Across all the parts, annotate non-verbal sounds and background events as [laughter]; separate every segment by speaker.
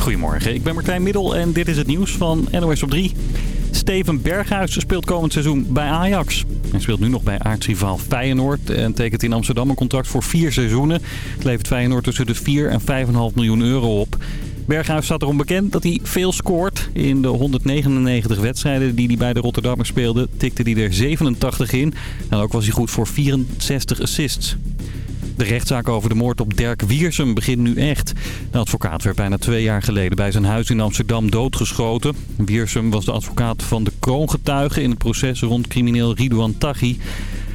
Speaker 1: Goedemorgen, ik ben Martijn Middel en dit is het nieuws van NOS op 3. Steven Berghuis speelt komend seizoen bij Ajax. Hij speelt nu nog bij aartsrivaal Feyenoord en tekent in Amsterdam een contract voor vier seizoenen. Het levert Feyenoord tussen de 4 en 5,5 miljoen euro op. Berghuis staat erom bekend dat hij veel scoort. In de 199 wedstrijden die hij bij de Rotterdammers speelde, tikte hij er 87 in. En ook was hij goed voor 64 assists. De rechtszaak over de moord op Dirk Wiersum begint nu echt. De advocaat werd bijna twee jaar geleden bij zijn huis in Amsterdam doodgeschoten. Wiersum was de advocaat van de kroongetuigen in het proces rond crimineel Ridouan Taghi.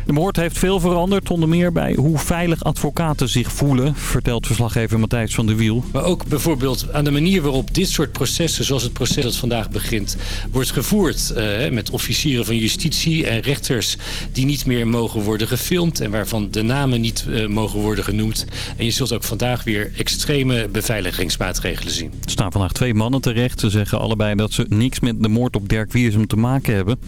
Speaker 1: De moord heeft veel veranderd, onder meer bij hoe veilig advocaten zich voelen, vertelt verslaggever Matthijs van der Wiel.
Speaker 2: Maar ook bijvoorbeeld aan de manier waarop dit soort processen, zoals het proces dat vandaag begint, wordt gevoerd. Eh, met officieren van justitie en rechters die niet meer mogen worden gefilmd en waarvan de namen niet eh, mogen worden genoemd. En je zult ook vandaag weer extreme beveiligingsmaatregelen zien.
Speaker 1: Er staan vandaag twee mannen terecht. Ze zeggen allebei dat ze niks met de moord op Dirk Wiersum te maken hebben.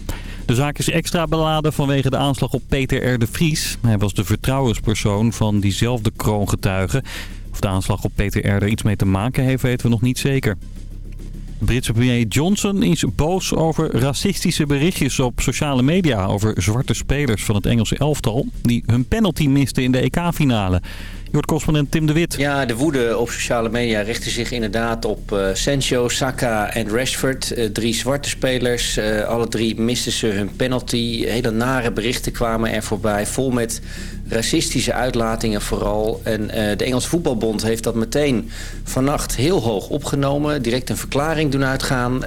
Speaker 1: De zaak is extra beladen vanwege de aanslag op Peter R. de Vries. Hij was de vertrouwenspersoon van diezelfde kroongetuige. Of de aanslag op Peter R. er iets mee te maken heeft, weten we nog niet zeker. Britse premier Johnson is boos over racistische berichtjes op sociale media... over zwarte spelers van het Engelse elftal die hun penalty misten in de EK-finale. Je hoort correspondent Tim de Wit.
Speaker 3: Ja, de woede op sociale media richtte zich inderdaad op uh, Sancho, Saka en Rashford. Uh, drie zwarte spelers. Uh, alle drie misten ze hun penalty. Hele nare berichten kwamen er voorbij. Vol met racistische uitlatingen vooral. En de Engelse Voetbalbond heeft dat meteen vannacht heel hoog opgenomen. Direct een verklaring doen uitgaan.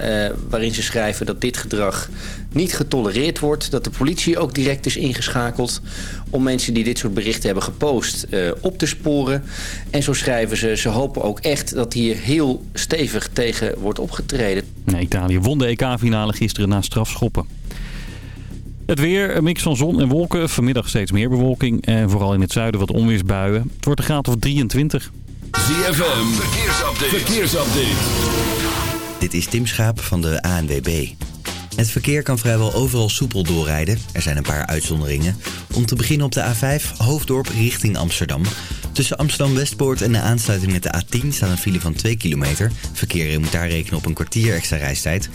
Speaker 3: waarin ze schrijven dat dit gedrag niet getolereerd wordt. Dat de politie ook direct is ingeschakeld om mensen die dit soort berichten hebben gepost uh, op te sporen. En zo schrijven ze, ze hopen ook echt dat hier heel stevig tegen wordt opgetreden.
Speaker 1: Nee, Italië won de EK-finale gisteren na strafschoppen. Het weer, een mix van zon en wolken. Vanmiddag steeds meer bewolking en vooral in het zuiden wat onweersbuien. Het wordt een graad of 23.
Speaker 4: ZFM, verkeersupdate. verkeersupdate.
Speaker 5: Dit is Tim Schaap van de ANWB. Het verkeer kan vrijwel overal soepel doorrijden. Er zijn een paar uitzonderingen. Om te beginnen op de A5, Hoofddorp richting Amsterdam. Tussen Amsterdam-Westpoort en de aansluiting met de A10 staat een file van 2 kilometer. Verkeer moet daar rekenen op een kwartier extra reistijd.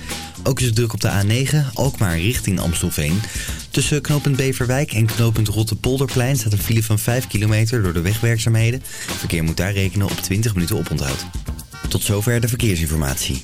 Speaker 5: Ook is het druk op de A9, Alkmaar richting Amstelveen. Tussen knooppunt Beverwijk en knooppunt Rottepolderplein staat een file van 5 kilometer door de wegwerkzaamheden. Verkeer moet daar rekenen op 20 minuten oponthoud. Tot zover de verkeersinformatie.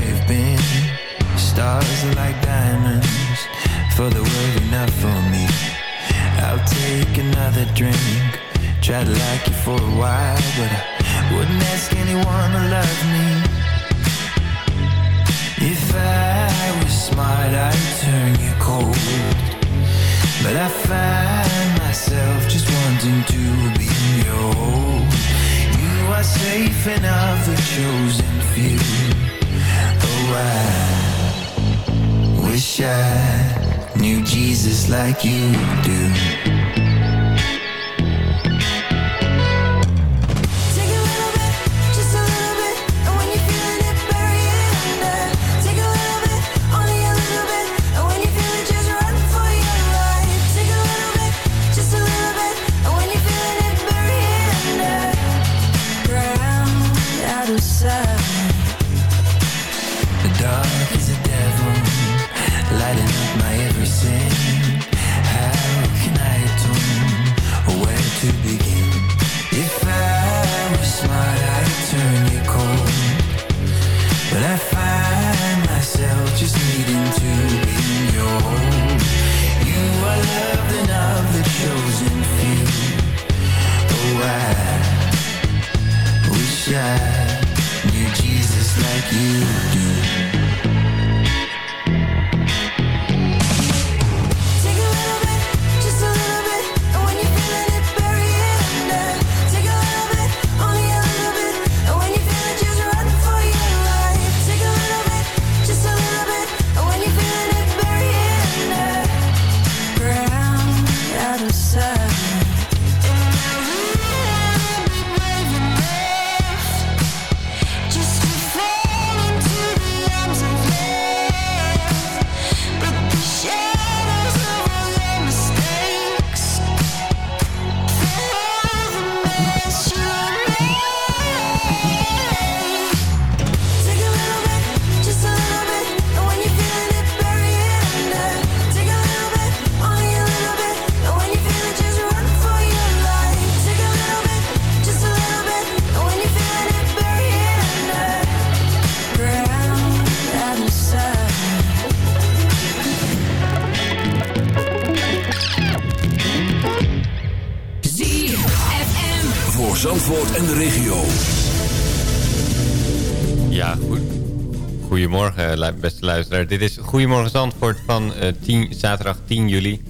Speaker 6: I've been. Stars are like diamonds, for the world enough for me. I'll take another drink, try to like you for a while, but I wouldn't ask anyone to love me. If I was smart, I'd turn you cold. But I find myself just wanting to be your You are safe enough, the chosen few. I wish I knew Jesus like you do.
Speaker 7: Luisteraar. Dit is Goedemorgen Zandvoort van eh, 10, zaterdag 10 juli.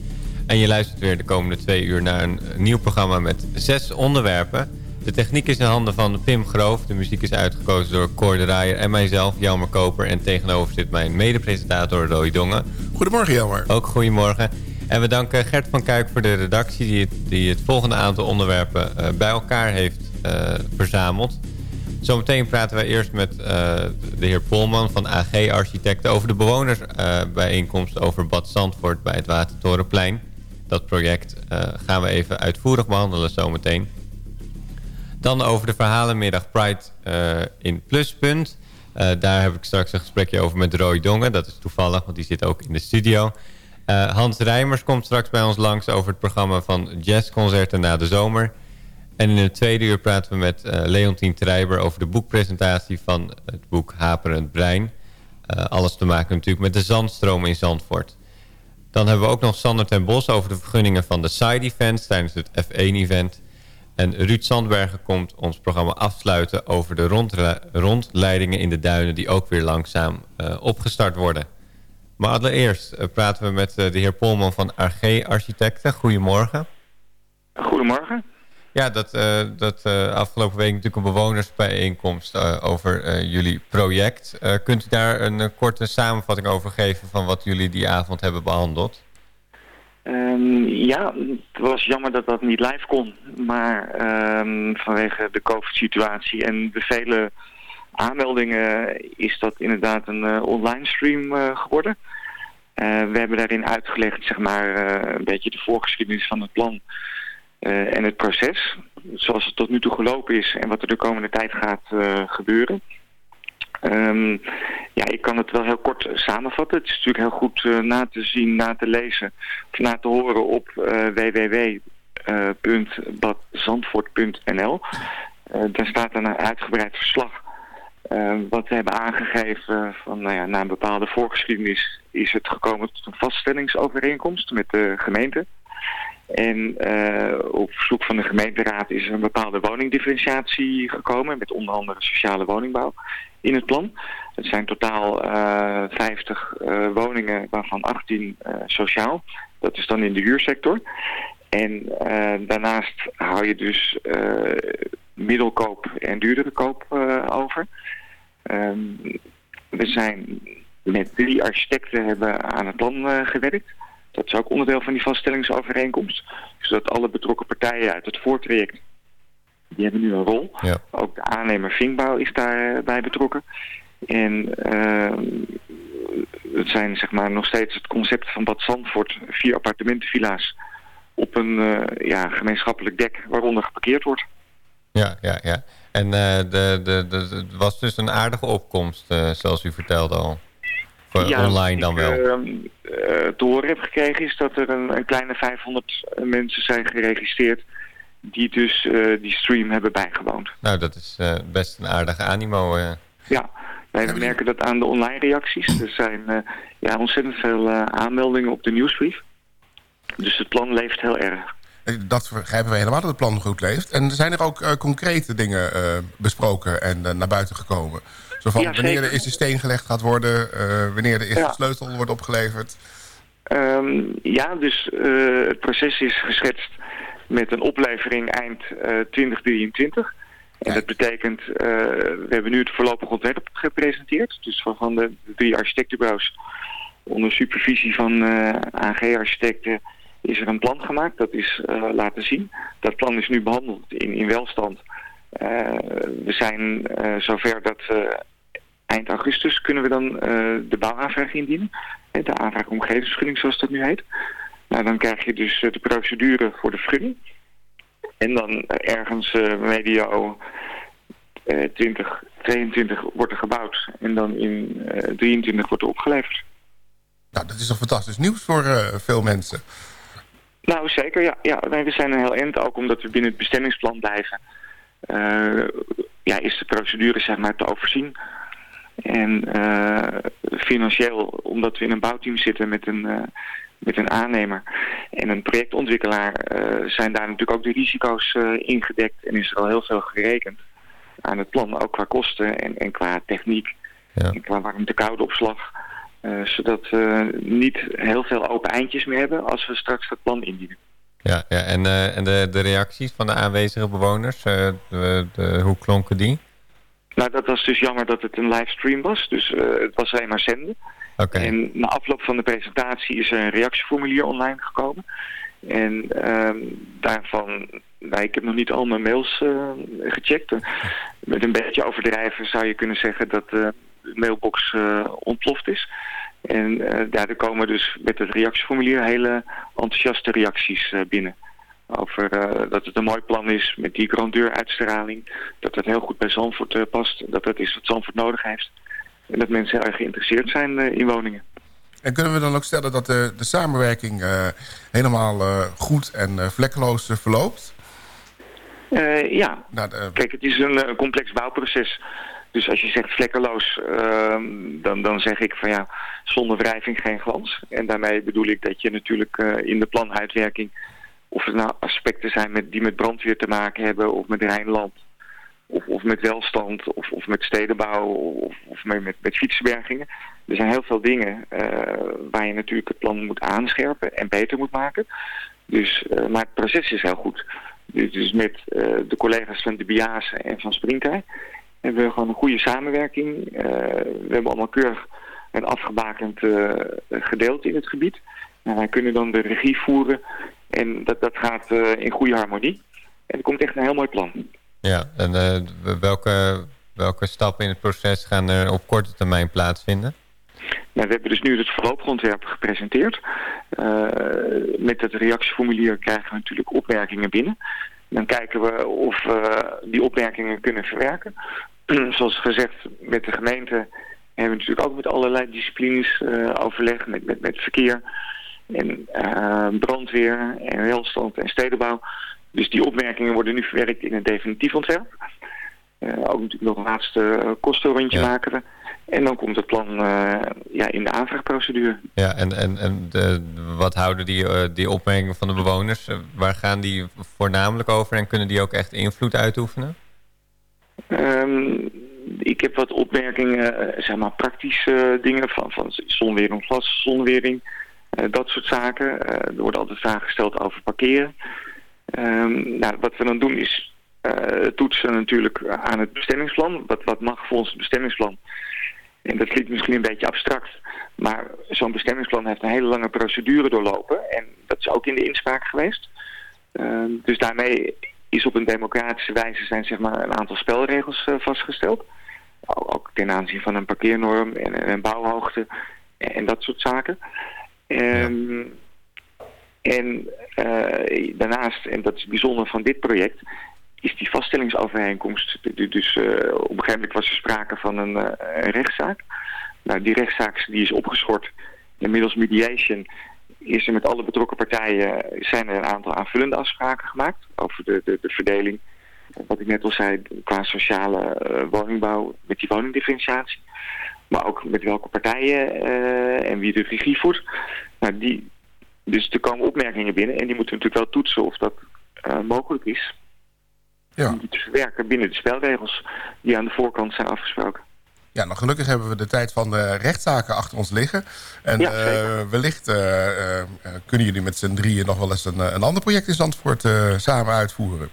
Speaker 7: En je luistert weer de komende twee uur naar een eh, nieuw programma met zes onderwerpen. De techniek is in handen van Pim Groof. De muziek is uitgekozen door Cor de Rijer en mijzelf, Jelmer Koper. En tegenover zit mijn mede-presentator Roy Dongen.
Speaker 8: Goedemorgen, Jelmer.
Speaker 7: Ook goedemorgen. En we danken Gert van Kuik voor de redactie... die het, die het volgende aantal onderwerpen eh, bij elkaar heeft eh, verzameld. Zometeen praten wij eerst met eh, de heer Polman van AG Architecten... over de bewonersbijeenkomst over Bad Zandvoort bij het Watertorenplein. Dat project eh, gaan we even uitvoerig behandelen zometeen. Dan over de verhalenmiddag Pride eh, in Pluspunt. Daar heb ik straks een gesprekje over met Roy Dongen. Dat is toevallig, want die zit ook in de studio. Hans Rijmers komt straks bij ons langs over het programma van jazzconcerten na de zomer. En in het tweede uur praten we met eh Leontien Treiber over de boekpresentatie van het boek Haperend Brein. Eh, alles te maken natuurlijk met de zandstroom in Zandvoort. Dan hebben we ook nog Sander ten Bos over de vergunningen van de side events tijdens het F1-event. En Ruud Sandbergen komt ons programma afsluiten over de rondleidingen in de duinen die ook weer langzaam eh, opgestart worden. Maar allereerst praten we met de heer Polman van AG Architecten. Goedemorgen.
Speaker 9: Goedemorgen.
Speaker 7: Ja, dat, eh, dat eh, afgelopen week natuurlijk een bewonersbijeenkomst eh, over jullie project. Kunt u daar een korte samenvatting over geven van wat jullie die avond hebben behandeld?
Speaker 9: Ehm, ja, het was jammer dat dat niet live kon. Maar ehm, vanwege de COVID-situatie en de vele aanmeldingen is dat inderdaad een online stream geworden. We hebben daarin uitgelegd zeg maar, een beetje de voorgeschiedenis van het plan eh, en het proces. Zoals het tot nu toe gelopen is en wat er de komende tijd gaat eh, gebeuren. Ehm, ja, ik kan het wel heel kort samenvatten. Het is natuurlijk heel goed eh, na te zien, na te lezen of na te horen op www.badzandvoort.nl. Daar staat een uitgebreid verslag wat we hebben aangegeven van nou ja, na een bepaalde voorgeschiedenis is het gekomen tot een vaststellingsovereenkomst met de gemeente. En eh, op verzoek van de gemeenteraad is er een bepaalde woningdifferentiatie gekomen met onder andere sociale woningbouw in het plan. Het zijn totaal eh 50 eh, woningen, waarvan 18 eh, sociaal. Dat is dan in de huursector. En eh, daarnaast hou je dus eh, middelkoop en duurdere koop eh, over. Ehm, we zijn met drie architecten hebben aan het plan eh, gewerkt. Dat is ook onderdeel van die vaststellingsovereenkomst. Zodat alle betrokken partijen uit het voortraject, die hebben nu een rol.
Speaker 7: Ja.
Speaker 9: Ook de aannemer Vinkbouw is daarbij betrokken. En ehm, het zijn zeg maar nog steeds het concept van Bad Zandvoort, vier appartementenvilla's op een eh, ja, gemeenschappelijk dek waaronder geparkeerd wordt.
Speaker 7: Ja, ja, ja. En eh, de, de, de, het was dus een aardige opkomst, eh, zoals u vertelde al. Voor
Speaker 9: Ja,
Speaker 7: online dan
Speaker 9: wat
Speaker 7: wel.
Speaker 9: ik ehm, eh, te horen heb gekregen is dat er een, een kleine 500 mensen zijn geregistreerd die dus eh, die stream hebben bijgewoond.
Speaker 7: Nou, dat is eh, best een aardige animo. eh.
Speaker 9: Ja, wij merken dat aan de online reacties. Er zijn eh, ja, ontzettend veel eh, aanmeldingen op de nieuwsbrief. Dus het plan leeft heel erg.
Speaker 8: Eh, Dat begrijpen wij helemaal dat het plan goed leeft. En zijn er ook eh, concrete dingen eh, besproken en eh, naar buiten gekomen? Zo van
Speaker 9: Ja,
Speaker 8: wanneer
Speaker 9: zeker.
Speaker 8: de eerste steen gelegd gaat worden, eh, wanneer de eerste
Speaker 9: Ja.
Speaker 8: sleutel wordt opgeleverd.
Speaker 9: Ehm, ja, dus eh, het proces is geschetst met een oplevering eind eh 2023. En dat betekent, eh, we hebben nu het voorlopig ontwerp gepresenteerd. Dus van, van de drie architectenbureaus onder supervisie van eh, AG-architecten is er een plan gemaakt. Dat is eh, laten zien. Dat plan is nu behandeld in, in welstand. Eh, we zijn eh, zover dat eh, eind augustus kunnen we dan eh, de bouwaanvraag indienen. Eh, De aanvraag omgevingsvergunning zoals dat nu heet. Nou, dan krijg je dus eh, de procedure voor de vergunning. En dan ergens medio eh 2022 wordt er gebouwd. En dan in eh 23 wordt er opgeleverd.
Speaker 8: Nou, dat is toch fantastisch nieuws voor veel mensen.
Speaker 9: Nou, zeker. Ja, ja nee, we zijn een heel eind, ook omdat we binnen het bestemmingsplan blijven. Ja, is de procedure zeg maar te overzien. En eh, financieel, omdat we in een bouwteam zitten met een, eh, met een aannemer en een projectontwikkelaar, eh, zijn daar natuurlijk ook de risico's ingedekt en is er al heel veel gerekend aan het plan, ook qua kosten en, en qua techniek en qua warmte-koude opslag. Zodat we niet heel veel open eindjes meer hebben als we straks het plan indienen.
Speaker 7: Ja, ja en, en de, de reacties van de aanwezige bewoners, de, de, hoe klonken die?
Speaker 9: Nou, dat was dus jammer dat het een livestream was. Dus eh, het was alleen maar zenden. En na afloop van de presentatie is er een reactieformulier online gekomen. En ehm, daarvan, nou, ik heb nog niet al mijn mails eh, gecheckt. Met een beetje overdrijven zou je kunnen zeggen dat de mailbox eh, ontploft is. En daardoor komen dus met het reactieformulier hele enthousiaste reacties binnen. Over eh, dat het een mooi plan is met die grandeur-uitstraling. Dat het heel goed bij Zandvoort eh, past. Dat dat is wat Zandvoort nodig heeft. En dat mensen heel erg geïnteresseerd zijn eh, in woningen.
Speaker 8: En kunnen we dan ook stellen dat de, de samenwerking helemaal goed en vlekkeloos verloopt?
Speaker 9: Ja,
Speaker 8: Nou, de-
Speaker 9: kijk, het is een complex bouwproces. Dus als je zegt vlekkeloos, ehm, dan, dan zeg ik van ja, zonder wrijving geen glans. En daarmee bedoel ik dat je natuurlijk in de planuitwerking, of het nou aspecten zijn met, die met brandweer te maken hebben, of met Rijnland, of, of met welstand, of, of met stedenbouw, of, of met, met. Er zijn heel veel dingen eh, waar je natuurlijk het plan moet aanscherpen en beter moet maken. Dus, eh, maar het proces is heel goed. Dus, dus met eh, de collega's van de Biase en van Springtij hebben we gewoon een goede samenwerking. We hebben allemaal keurig een afgebakend gedeelte in het gebied. En wij kunnen dan de regie voeren en dat, dat gaat eh, in goede harmonie. En er komt echt een heel mooi plan.
Speaker 7: Ja, en eh, welke, welke stappen in het proces gaan er op korte termijn plaatsvinden?
Speaker 9: Nou, we hebben dus nu het voorlopig ontwerp gepresenteerd. Eh, met het reactieformulier krijgen we natuurlijk opmerkingen binnen. Dan kijken we of we die opmerkingen kunnen verwerken. [clears throat] Zoals gezegd, met de gemeente hebben we natuurlijk ook met allerlei disciplines overleg. Met, met, met verkeer en eh, brandweer en welstand en stedenbouw. Dus die opmerkingen worden nu verwerkt in een definitief ontwerp. Eh, ook natuurlijk nog een laatste eh, kostenrondje maken we. En dan komt het plan ja, in de aanvraagprocedure.
Speaker 7: Ja, en, en, en de, wat houden die, die opmerkingen van de bewoners? waar gaan die voornamelijk over en kunnen die ook echt invloed uitoefenen?
Speaker 9: Ehm, ik heb wat opmerkingen, zeg maar praktische dingen van, van zonwering, glas, zonwering, dat soort zaken. Eh, er worden altijd vragen gesteld over parkeren. Ehm, nou, wat we dan doen is eh, toetsen natuurlijk aan het bestemmingsplan. Wat, wat mag volgens het bestemmingsplan? En dat klinkt misschien een beetje abstract. Maar zo'n bestemmingsplan heeft een hele lange procedure doorlopen. En dat is ook in de inspraak geweest. Ehm, dus daarmee is op een democratische wijze zijn zeg maar, een aantal spelregels eh, vastgesteld. Ook, ten aanzien van een parkeernorm en, en bouwhoogte en dat soort zaken. Ehm, En eh, daarnaast, en dat is bijzonder van dit project, is die vaststellingsovereenkomst. Du- Dus eh, op een gegeven moment was er sprake van een, eh, rechtszaak. Nou, die rechtszaak die is opgeschort. Inmiddels mediation is er met alle betrokken partijen zijn er een aantal aanvullende afspraken gemaakt over de, de, de verdeling. Wat ik net al zei, qua sociale eh, woningbouw met die woningdifferentiatie. Maar ook met welke partijen eh, en wie de regie voert. Nou, die, Dus er komen opmerkingen binnen en die moeten natuurlijk wel toetsen of dat eh, mogelijk is.
Speaker 8: Ja.
Speaker 9: Om die te verwerken binnen de spelregels die aan de voorkant zijn afgesproken.
Speaker 8: Ja, nou gelukkig hebben we de tijd van de rechtszaken achter ons liggen. En
Speaker 9: Ja,
Speaker 8: wellicht kunnen jullie met z'n drieën nog wel eens een, een ander project in Zandvoort samen uitvoeren.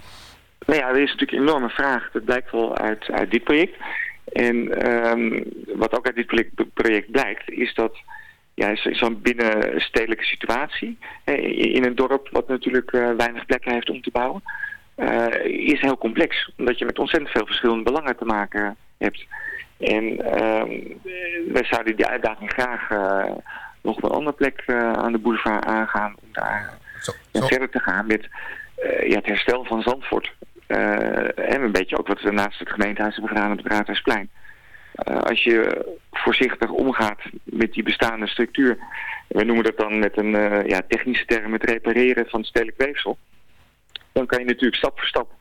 Speaker 9: Nou ja, er is natuurlijk een enorme vraag. Dat blijkt wel uit, uit dit project. En ehm, wat ook uit dit project, blijkt, is dat ja, zo- zo'n binnenstedelijke situatie in een dorp wat natuurlijk eh, weinig plekken heeft om te bouwen, eh, is heel complex. Omdat je met ontzettend veel verschillende belangen te maken hebt. En ehm, eh, wij zouden die uitdaging graag eh, nog op een andere plek aan de boulevard aangaan om daar verder te gaan met ja, het herstel van Zandvoort. Eh, en een beetje ook wat we naast het gemeentehuis hebben gedaan op het Raadhuisplein. Eh, als je voorzichtig omgaat met die bestaande structuur, we noemen dat dan met een eh, ja, technische term het repareren van stedelijk weefsel, dan kan je natuurlijk stap voor stap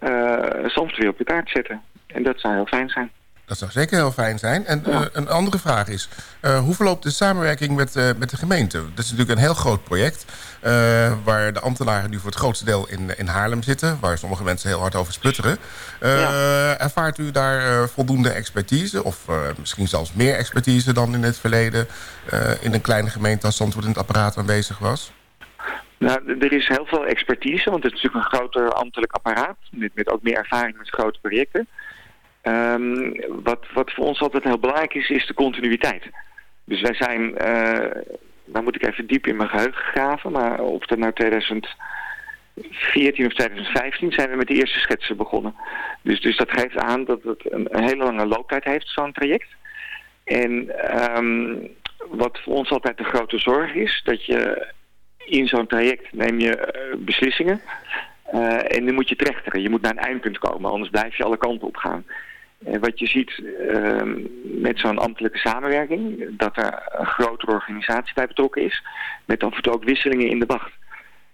Speaker 9: eh Zandvoort weer op de kaart zetten. En dat zou heel fijn zijn.
Speaker 8: Dat zou zeker heel fijn zijn. En eh, een andere vraag is, eh, hoe verloopt de samenwerking met, eh, met de gemeente? Dat is natuurlijk een heel groot project... waar de ambtenaren nu voor het grootste deel in, in Haarlem zitten... waar sommige mensen heel hard over sputteren. Ervaart u daar voldoende expertise... of misschien zelfs meer expertise dan in het verleden... in een kleine gemeente als Zandvoort in het apparaat aanwezig was?
Speaker 9: Nou, er is heel veel expertise, want het is natuurlijk een groter ambtelijk apparaat. Met, met ook meer ervaring met grote projecten. Ehm, wat, wat voor ons altijd heel belangrijk is, is de continuïteit. Dus wij zijn, eh nou moet ik even diep in mijn geheugen graven, maar of dat nou 2014 of 2015 zijn we met de eerste schetsen begonnen. Dus, dus dat geeft aan dat het een, hele lange looptijd heeft, zo'n traject. En ehm, wat voor ons altijd de grote zorg is, dat je in zo'n traject neem je eh, beslissingen eh, en dan moet je trechteren. Je moet naar een eindpunt komen, anders blijf je alle kanten op gaan. En wat je ziet ehm, met zo'n ambtelijke samenwerking, dat er een grotere organisatie bij betrokken is, met af en toe ook wisselingen in de wacht.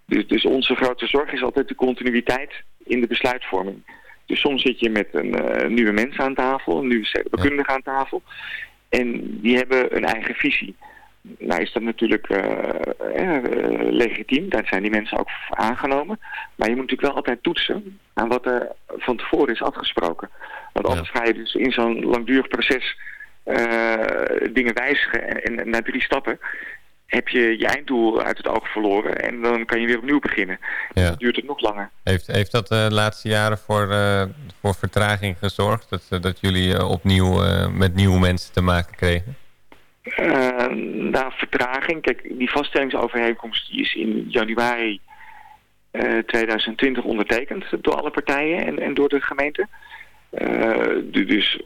Speaker 9: Dus, dus onze grote zorg is altijd de continuïteit in de besluitvorming. Dus soms zit je met een eh, nieuwe mens aan tafel, een nieuwe stedenbekundige aan tafel. En die hebben een eigen visie. Nou is dat natuurlijk eh, eh, legitiem, daar zijn die mensen ook aangenomen. Maar je moet natuurlijk wel altijd toetsen aan wat er van tevoren is afgesproken. Want anders ga je dus in zo'n langdurig proces eh, dingen wijzigen. En, en na drie stappen heb je je einddoel uit het oog verloren. En dan kan je weer opnieuw beginnen.
Speaker 7: Ja.
Speaker 9: Dan duurt het nog langer.
Speaker 7: Heeft, heeft dat de laatste jaren voor, eh, voor vertraging gezorgd? Dat, eh, dat jullie eh, opnieuw eh, met nieuwe mensen te maken kregen?
Speaker 9: Eh, na vertraging, kijk, die vaststellingsovereenkomst die is in januari eh, 2020 ondertekend door alle partijen en, en door de gemeente. Eh, du- dus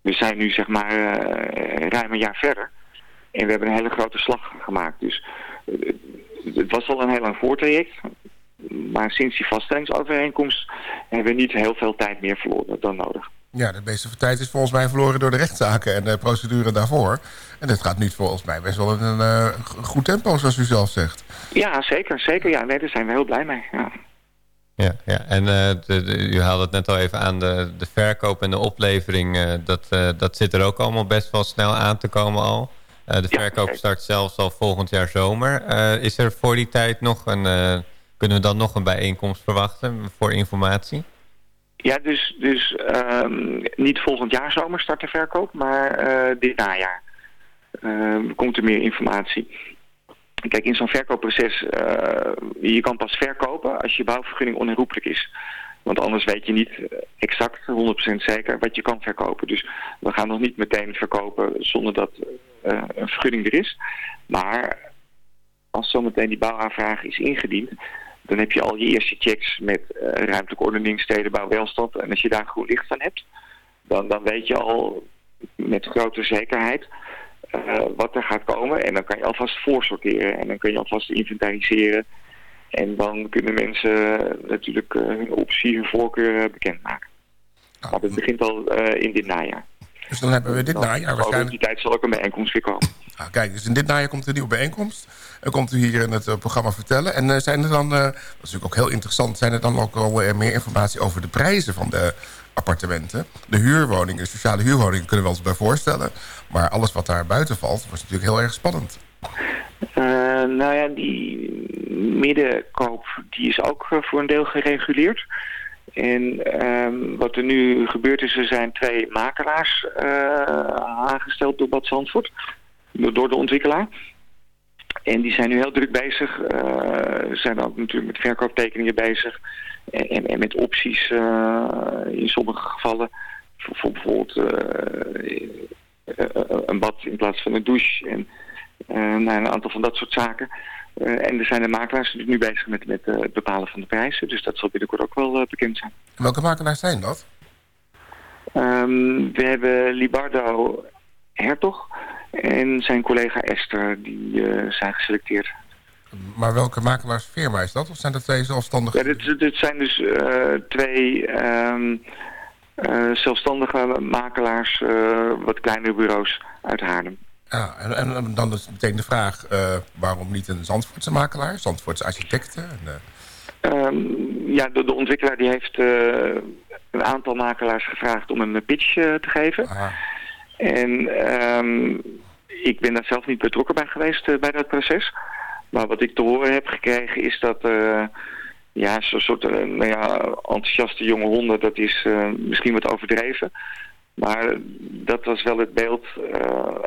Speaker 9: we zijn nu zeg maar eh, ruim een jaar verder. En we hebben een hele grote slag gemaakt. Dus eh, het was al een heel lang voortraject. Maar sinds die vaststellingsovereenkomst hebben we niet heel veel tijd meer verloren dan nodig.
Speaker 8: Ja, de meeste tijd is volgens mij verloren door de rechtszaken en de procedure daarvoor. En dit gaat nu volgens mij best wel in een eh, goed tempo, zoals u zelf zegt.
Speaker 9: Ja, zeker. zeker. Ja, nee, daar zijn we heel blij mee. Ja.
Speaker 7: Ja, ja. en eh, de, de- u haalde het net al even aan, de, de verkoop en de oplevering, eh, dat, eh, dat zit er ook allemaal best wel snel aan te komen al. Eh, de verkoop start zelfs al volgend jaar zomer. Eh, is er voor die tijd nog een, eh, kunnen we dan nog een bijeenkomst verwachten voor informatie?
Speaker 9: Ja, dus, dus ehm, niet volgend jaar zomer start de verkoop, maar eh, dit najaar Ehm, komt er meer informatie. Kijk, in zo'n verkoopproces, eh, je kan pas verkopen als je bouwvergunning onherroepelijk is. Want anders weet je niet exact, 100% zeker, wat je kan verkopen. Dus we gaan nog niet meteen verkopen zonder dat eh, een vergunning er is. Maar als zometeen die bouwaanvraag is ingediend, dan heb je al je eerste checks met eh, ruimtelijke ordening, stedenbouw, welstand. En als je daar groen licht van hebt, dan, dan weet je al met grote zekerheid eh, wat er gaat komen. En dan kan je alvast voorsorteren en dan kun je alvast inventariseren. En dan kunnen mensen natuurlijk eh, hun optie, hun voorkeur bekendmaken. Maar het begint al in dit najaar.
Speaker 8: Dus dan hebben we dit najaar
Speaker 9: Over
Speaker 8: waarschijnlijk...
Speaker 9: die tijd zal ook een bijeenkomst weer komen.
Speaker 8: Ah, kijk, dus in dit najaar komt er een nieuwe bijeenkomst. En komt u hier in het eh, programma vertellen. En eh, zijn er dan, eh, dat is natuurlijk ook heel interessant... zijn er dan ook al meer informatie over de prijzen van de appartementen? De huurwoningen, sociale huurwoningen kunnen we ons bij voorstellen. Maar alles wat daar buiten valt, was natuurlijk heel erg spannend.
Speaker 9: Nou ja, die middenkoop die is ook voor een deel gereguleerd. En ehm, wat er nu gebeurt is, er zijn twee makelaars eh, aangesteld door Bad Zandvoort. Door, de ontwikkelaar. En die zijn nu heel druk bezig. eh, zijn ook natuurlijk met verkooptekeningen bezig. En, en, met opties eh, in sommige gevallen. Voor, voor bijvoorbeeld een bad in plaats van een douche. En nou, een aantal van dat soort zaken. Eh, en er zijn de makelaars dus nu bezig met, met eh, het bepalen van de prijzen. Dus dat zal binnenkort ook wel eh, bekend zijn.
Speaker 8: Welke makelaars zijn dat?
Speaker 9: Ehm, we hebben Libardo Hertog en zijn collega Esther, die zijn geselecteerd.
Speaker 8: Maar welke makelaarsfirma is dat? Of zijn dat twee zelfstandige...
Speaker 9: Ja, dit, dit zijn dus twee ehm, eh, zelfstandige makelaars, wat kleinere bureaus uit Haarlem.
Speaker 8: Ja, en, en dan is meteen de vraag... eh, waarom niet een Zandvoortse makelaar? Zandvoortse architecten? En, eh,
Speaker 9: Ehm, ja, de, de ontwikkelaar die heeft eh, een aantal makelaars gevraagd om een pitch te geven. En ehm, ik ben daar zelf niet betrokken bij geweest bij dat proces. Maar wat ik te horen heb gekregen is dat ja, zo'n soort nou ja, enthousiaste jonge honden, dat is misschien wat overdreven. Maar dat was wel het beeld eh,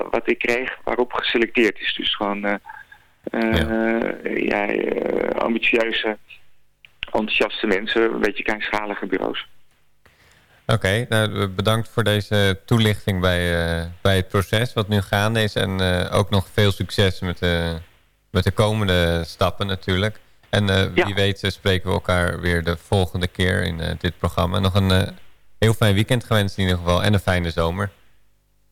Speaker 9: wat ik kreeg waarop geselecteerd is. Dus gewoon eh, eh, ja. ambitieuze, enthousiaste mensen, een beetje kleinschalige bureaus.
Speaker 10: Oké, nou, bedankt voor deze toelichting bij, bij het proces wat nu gaande is. En ook nog veel succes met de, met de komende stappen natuurlijk. En wie weet spreken we elkaar weer de volgende keer in dit programma. Nog een heel fijn weekend gewenst in ieder geval en een fijne zomer.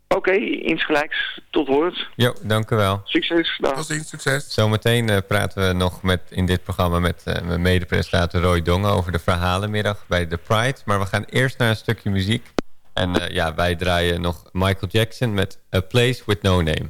Speaker 9: Oké, insgelijks. Tot hoort.
Speaker 10: Jo, dank u wel.
Speaker 9: Succes. Dag.
Speaker 8: Tot ziens, succes.
Speaker 10: Zometeen eh, praten we nog met, in dit programma met eh, mijn mede-presentator Roy Dongen over de verhalenmiddag bij The Pride. Maar we gaan eerst naar een stukje muziek. En eh, ja, wij draaien nog Michael Jackson met A Place With No Name.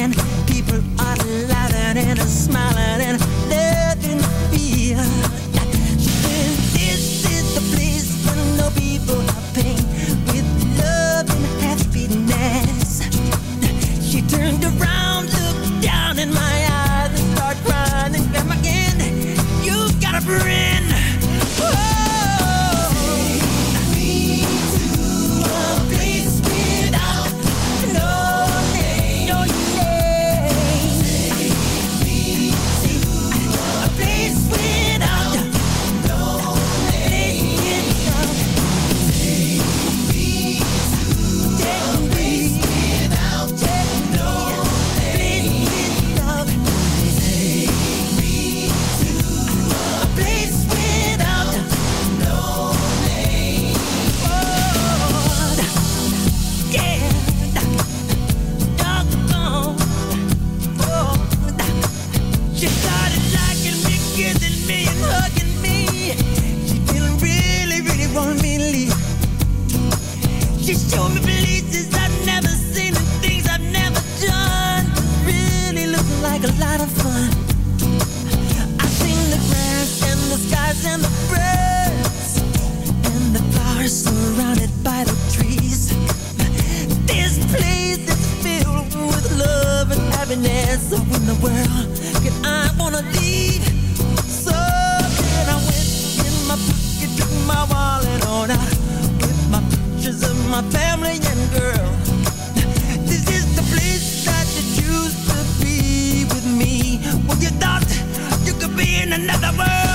Speaker 10: something another world.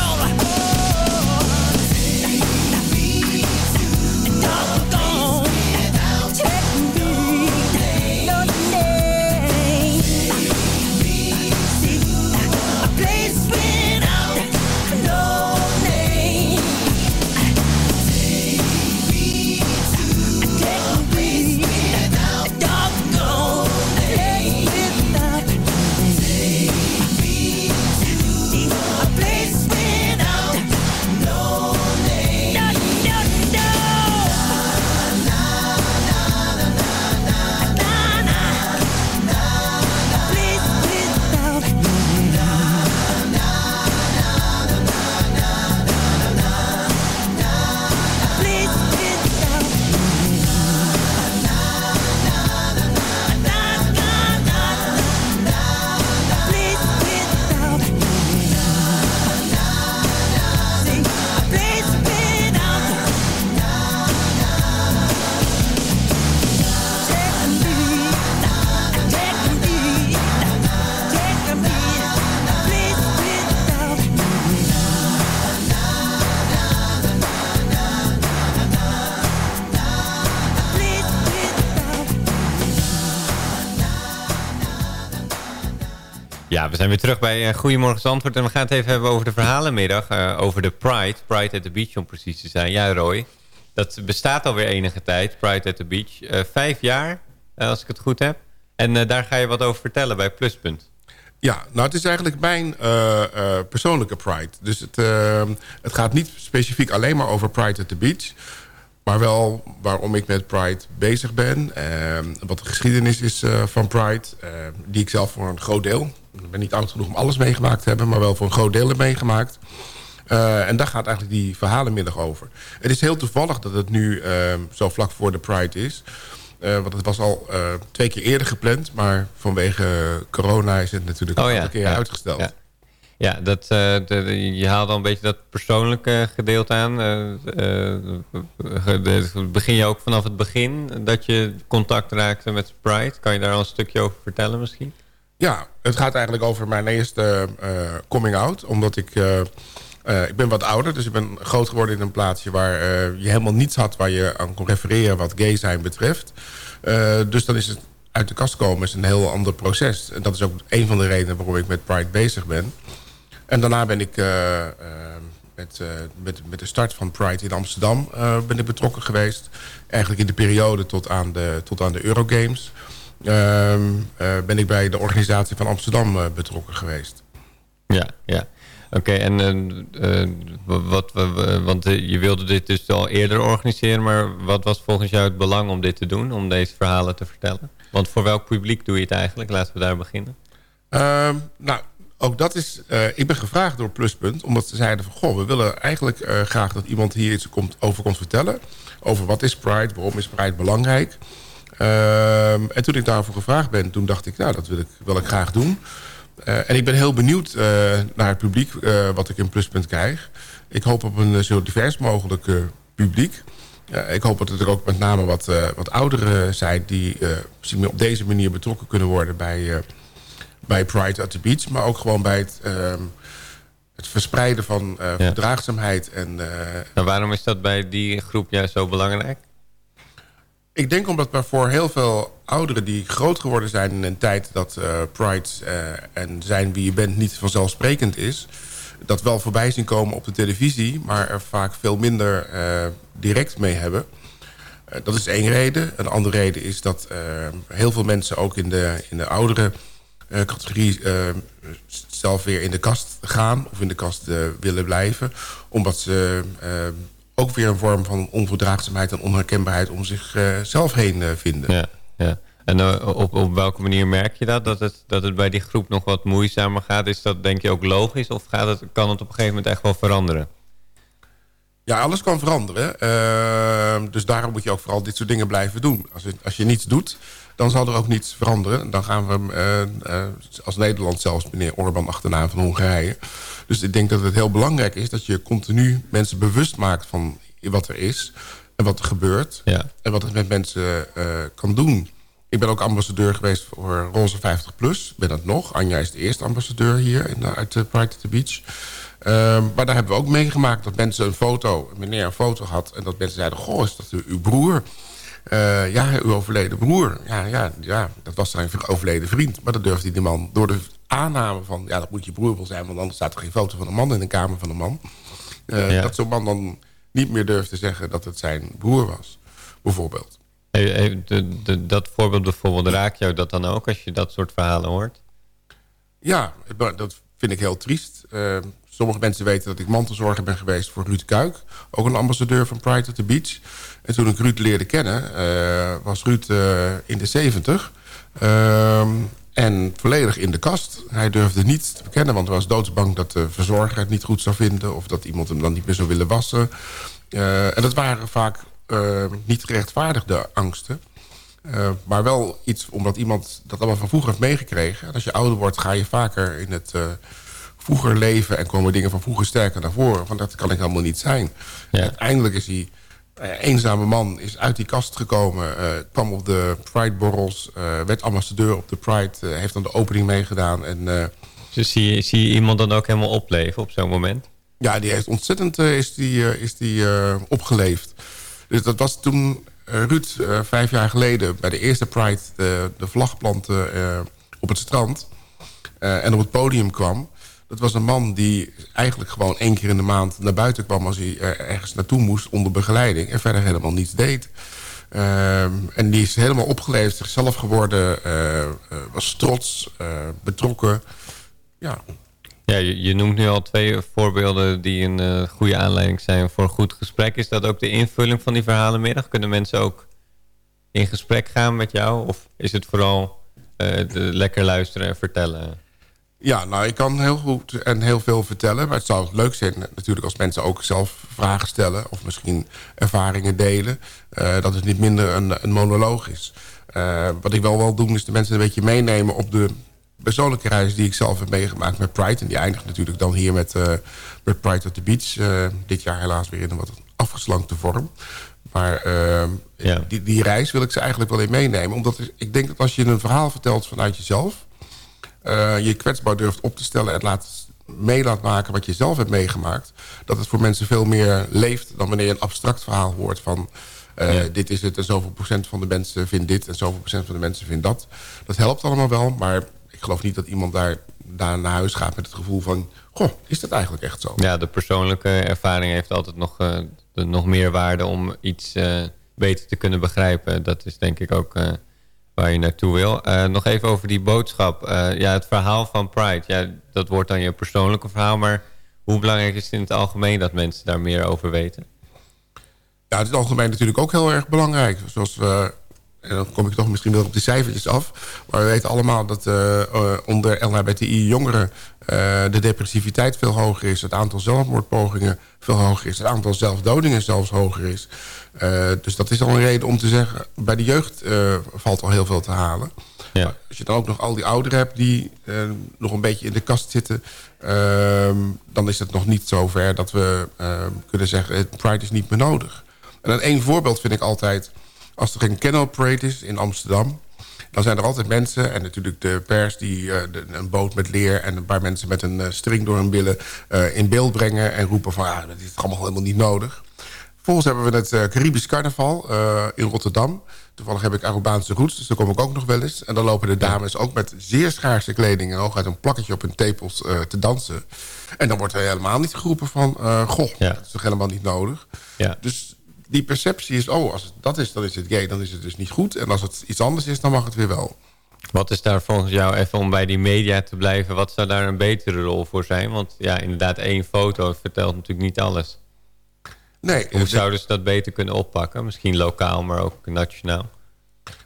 Speaker 7: We zijn weer terug bij eh, Goedemorgen Zandvoort. En we gaan het even hebben over de verhalenmiddag. eh, over de Pride. Pride at the Beach om precies te zijn. Ja, Roy. Dat bestaat alweer enige tijd. Pride at the Beach. Eh, vijf jaar, als ik het goed heb. En daar ga je wat over vertellen bij Pluspunt.
Speaker 8: Ja, nou het is eigenlijk mijn persoonlijke Pride. Dus het, het gaat niet specifiek alleen maar over Pride at the Beach. Maar wel waarom ik met Pride bezig ben. eh, wat de geschiedenis is eh, van Pride. eh, die ik zelf voor een groot deel... Ik ben niet oud genoeg om alles meegemaakt te hebben... maar wel voor een groot deel heb meegemaakt. Eh, en daar gaat eigenlijk die verhalenmiddag over. Het is heel toevallig dat het nu eh, zo vlak voor de Pride is... Eh, want het was al twee keer eerder gepland. Maar vanwege corona is het natuurlijk
Speaker 7: Oh
Speaker 8: een
Speaker 7: ja,
Speaker 8: keer
Speaker 7: ja,
Speaker 8: uitgesteld.
Speaker 7: ja. Ja, dat, eh, je haalt al een beetje dat persoonlijke gedeelte aan. Eh, eh, begin je ook vanaf het begin dat je contact raakte met Pride? Kan je daar al een stukje over vertellen misschien?
Speaker 8: Ja, het gaat eigenlijk over mijn eerste coming out. Omdat ik... ik ben wat ouder, dus ik ben groot geworden in een plaatsje... waar je helemaal niets had waar je aan kon refereren wat gay zijn betreft. Dus dan is het uit de kast komen is een heel ander proces. En dat is ook een van de redenen waarom ik met Pride bezig ben. En daarna ben ik eh, eh, met, eh, met, met de start van Pride in Amsterdam ben ik betrokken geweest. Eigenlijk in de periode tot aan de, tot aan de Eurogames. Ehm, eh, ben ik bij de organisatie van Amsterdam betrokken geweest.
Speaker 7: Ja, ja. Oké, en wat, want je wilde dit dus al eerder organiseren, maar wat was volgens jou het belang om dit te doen, om deze verhalen te vertellen? Want voor welk publiek doe je het eigenlijk? Laten we daar beginnen.
Speaker 8: Ehm, nou, ook dat is... eh, ik ben gevraagd door Pluspunt, omdat ze zeiden van... goh, we willen eigenlijk eh, graag dat iemand hier iets komt, over komt vertellen. Over wat is Pride, waarom is Pride belangrijk. Ehm, en toen ik daarvoor gevraagd ben, toen dacht ik... nou, dat wil ik, wil ik graag doen. Eh, en ik ben heel benieuwd naar het publiek wat ik in Pluspunt krijg. Ik hoop op een zo divers mogelijk publiek. Ja, ik hoop dat er ook met name wat, wat ouderen zijn... die op deze manier betrokken kunnen worden bij, bij Pride at the Beach. Maar ook gewoon bij het, ehm, het verspreiden van eh, verdraagzaamheid. En,
Speaker 7: Nou, waarom is dat bij die groep juist zo belangrijk?
Speaker 8: ik denk omdat voor heel veel ouderen die groot geworden zijn... in een tijd dat eh, Pride en zijn wie je bent niet vanzelfsprekend is... dat wel voorbij zien komen op de televisie... maar er vaak veel minder direct mee hebben... Dat is één reden. Een andere reden is dat heel veel mensen ook in de, in de oudere categorie eh, zelf weer in de kast gaan of in de kast eh, willen blijven. Omdat ze eh, ook weer een vorm van onverdraagzaamheid en onherkenbaarheid om zichzelf heen eh, vinden.
Speaker 7: Ja, ja. En eh, op, op welke manier merk je dat? Dat het, dat het bij die groep nog wat moeizamer gaat? Is dat denk je ook logisch? Of gaat het, kan het op een gegeven moment echt wel veranderen?
Speaker 8: Ja, alles kan veranderen. Ehm, dus daarom moet je ook vooral dit soort dingen blijven doen. Als je, als je niets doet, dan zal er ook niets veranderen. Dan gaan we eh, eh, als Nederland zelfs meneer Orbán achterna van Hongarije. Dus ik denk dat het heel belangrijk is dat je continu mensen bewust maakt van wat er is en wat er gebeurt.
Speaker 7: Ja.
Speaker 8: En wat het met mensen eh, kan doen Ik ben ook ambassadeur geweest voor Roze 50 Plus. Ben dat nog. Anja is de eerste ambassadeur hier in, uit uh, Pride at the Beach. Uh, maar daar hebben we ook meegemaakt dat mensen een foto... meneer een foto had en dat mensen zeiden... goh, is dat uw broer? Uh, ja, uw overleden broer. Ja, ja, ja, dat was zijn overleden vriend. Maar dat durfde die man door de aanname van... ja, dat moet je broer wel zijn... want anders staat er geen foto van een man in de kamer van een man. Uh, ja. Dat zo'n man dan niet meer durfde zeggen dat het zijn broer was, bijvoorbeeld.
Speaker 7: Hey, hey, de, de, dat voorbeeld bijvoorbeeld, raakt jou dat dan ook als je dat soort verhalen hoort?
Speaker 8: Ja, dat vind ik heel triest. Uh, sommige mensen weten dat ik mantelzorger ben geweest voor Ruud Kuik. Ook een ambassadeur van Pride at the Beach. En toen ik Ruud leerde kennen, uh, was Ruud uh, in de 70. Uh, en volledig in de kast. Hij durfde niet te bekennen, want hij was doodsbang dat de verzorger het niet goed zou vinden... of dat iemand hem dan niet meer zou willen wassen. Uh, en dat waren vaak niet gerechtvaardigde angsten. Uh, maar wel iets omdat iemand dat allemaal van vroeger heeft meegekregen. En als je ouder wordt ga je vaker in het vroeger leven... en komen dingen van vroeger sterker naar voren. Want dat kan ik helemaal niet zijn. Ja. Uiteindelijk is hij eenzame man is uit die kast gekomen. Uh, kwam op de Pride-borrels. Uh, werd ambassadeur op de Pride. heeft aan de opening meegedaan. En,
Speaker 7: dus zie je, zie je iemand dan ook helemaal opleven op zo'n moment?
Speaker 8: Ja, die heeft ontzettend is die, is die, opgeleefd. Dus dat was toen Ruud vijf jaar geleden... bij de eerste Pride de, de vlag plantte op het strand. en op het podium kwam. Dat was een man die eigenlijk gewoon één keer in de maand naar buiten kwam... als hij ergens naartoe moest onder begeleiding... en verder helemaal niets deed. Uh, en die is helemaal opgeleefd, zichzelf geworden... Uh, was trots, uh, betrokken. Ja.
Speaker 7: Ja, je, je, noemt nu al twee voorbeelden die een goede aanleiding zijn voor een goed gesprek. Is dat ook de invulling van die verhalenmiddag? Kunnen mensen ook in gesprek gaan met jou? Of is het vooral lekker luisteren en vertellen?
Speaker 8: Ja, nou, ik kan heel goed en heel veel vertellen. Maar het zou leuk zijn natuurlijk als mensen ook zelf vragen stellen... of misschien ervaringen delen. Uh, dat het niet minder een, een monoloog is. Uh, wat ik wel wil doen is de mensen een beetje meenemen... op de persoonlijke reis die ik zelf heb meegemaakt met Pride. En die eindigt natuurlijk dan hier met, uh, met Pride at the Beach. dit jaar helaas weer in een wat afgeslankte vorm. Maar ja. die, die reis wil ik ze eigenlijk wel in meenemen. Omdat ik denk dat als je een verhaal vertelt vanuit jezelf je kwetsbaar durft op te stellen... en laat, mee laat maken wat je zelf hebt meegemaakt... dat het voor mensen veel meer leeft dan wanneer je een abstract verhaal hoort van... Uh, ja. dit is het en zoveel procent van de mensen vindt dit... en zoveel procent van de mensen vindt dat. Dat helpt allemaal wel, maar ik geloof niet dat iemand daar, daar naar huis gaat... met het gevoel van, goh, is dat eigenlijk echt zo?
Speaker 7: Ja, de persoonlijke ervaring heeft altijd nog, uh, de, nog meer waarde... om iets beter te kunnen begrijpen. Dat is denk ik ook waar je naartoe wil. Uh, nog even over die boodschap. Uh, ja, het verhaal van Pride. Ja, dat wordt dan je persoonlijke verhaal. Maar hoe belangrijk is het in het algemeen dat mensen daar meer over weten?
Speaker 8: Ja, het is algemeen natuurlijk ook heel erg belangrijk. Zoals we, en dan kom ik toch misschien wel op die cijfertjes af. Maar we weten allemaal dat uh, onder LHBTI-jongeren... de depressiviteit veel hoger is. Het aantal zelfmoordpogingen veel hoger is. Het aantal zelfdodingen zelfs hoger is. Uh, dus dat is al een reden om te zeggen... bij de jeugd valt al heel veel te halen. Ja. Als je dan ook nog al die ouderen hebt... die nog een beetje in de kast zitten... ehm, dan is het nog niet zo ver dat we ehm, kunnen zeggen... Pride is niet meer nodig. En dan één voorbeeld vind ik altijd... als er een kennel parade is in Amsterdam... dan zijn er altijd mensen... en natuurlijk de pers die de, een boot met leer... en een paar mensen met een string door hun billen... in beeld brengen en roepen van... Ah, dat is allemaal helemaal niet nodig... Volgens hebben we het uh, Caribisch Carnaval uh, in Rotterdam. Toevallig heb ik Arubaanse roots, dus daar kom ik ook nog wel eens. En dan lopen de dames ook met zeer schaarse kleding... en hooguit een plakketje op hun tepels uh, te dansen. En dan wordt er helemaal niet geroepen van... goh, ja. dat is toch helemaal niet nodig. Ja. Dus die perceptie is... oh, als het dat is, dan is het gay, dan is het dus niet goed. En als het iets anders is, dan mag het weer wel.
Speaker 7: Wat is daar volgens jou, even om bij die media te blijven... wat zou daar een betere rol voor zijn? Want ja, inderdaad, één foto vertelt natuurlijk niet alles.
Speaker 8: Nee,
Speaker 7: Hoe zouden ze dat beter kunnen oppakken? Misschien lokaal, maar ook nationaal?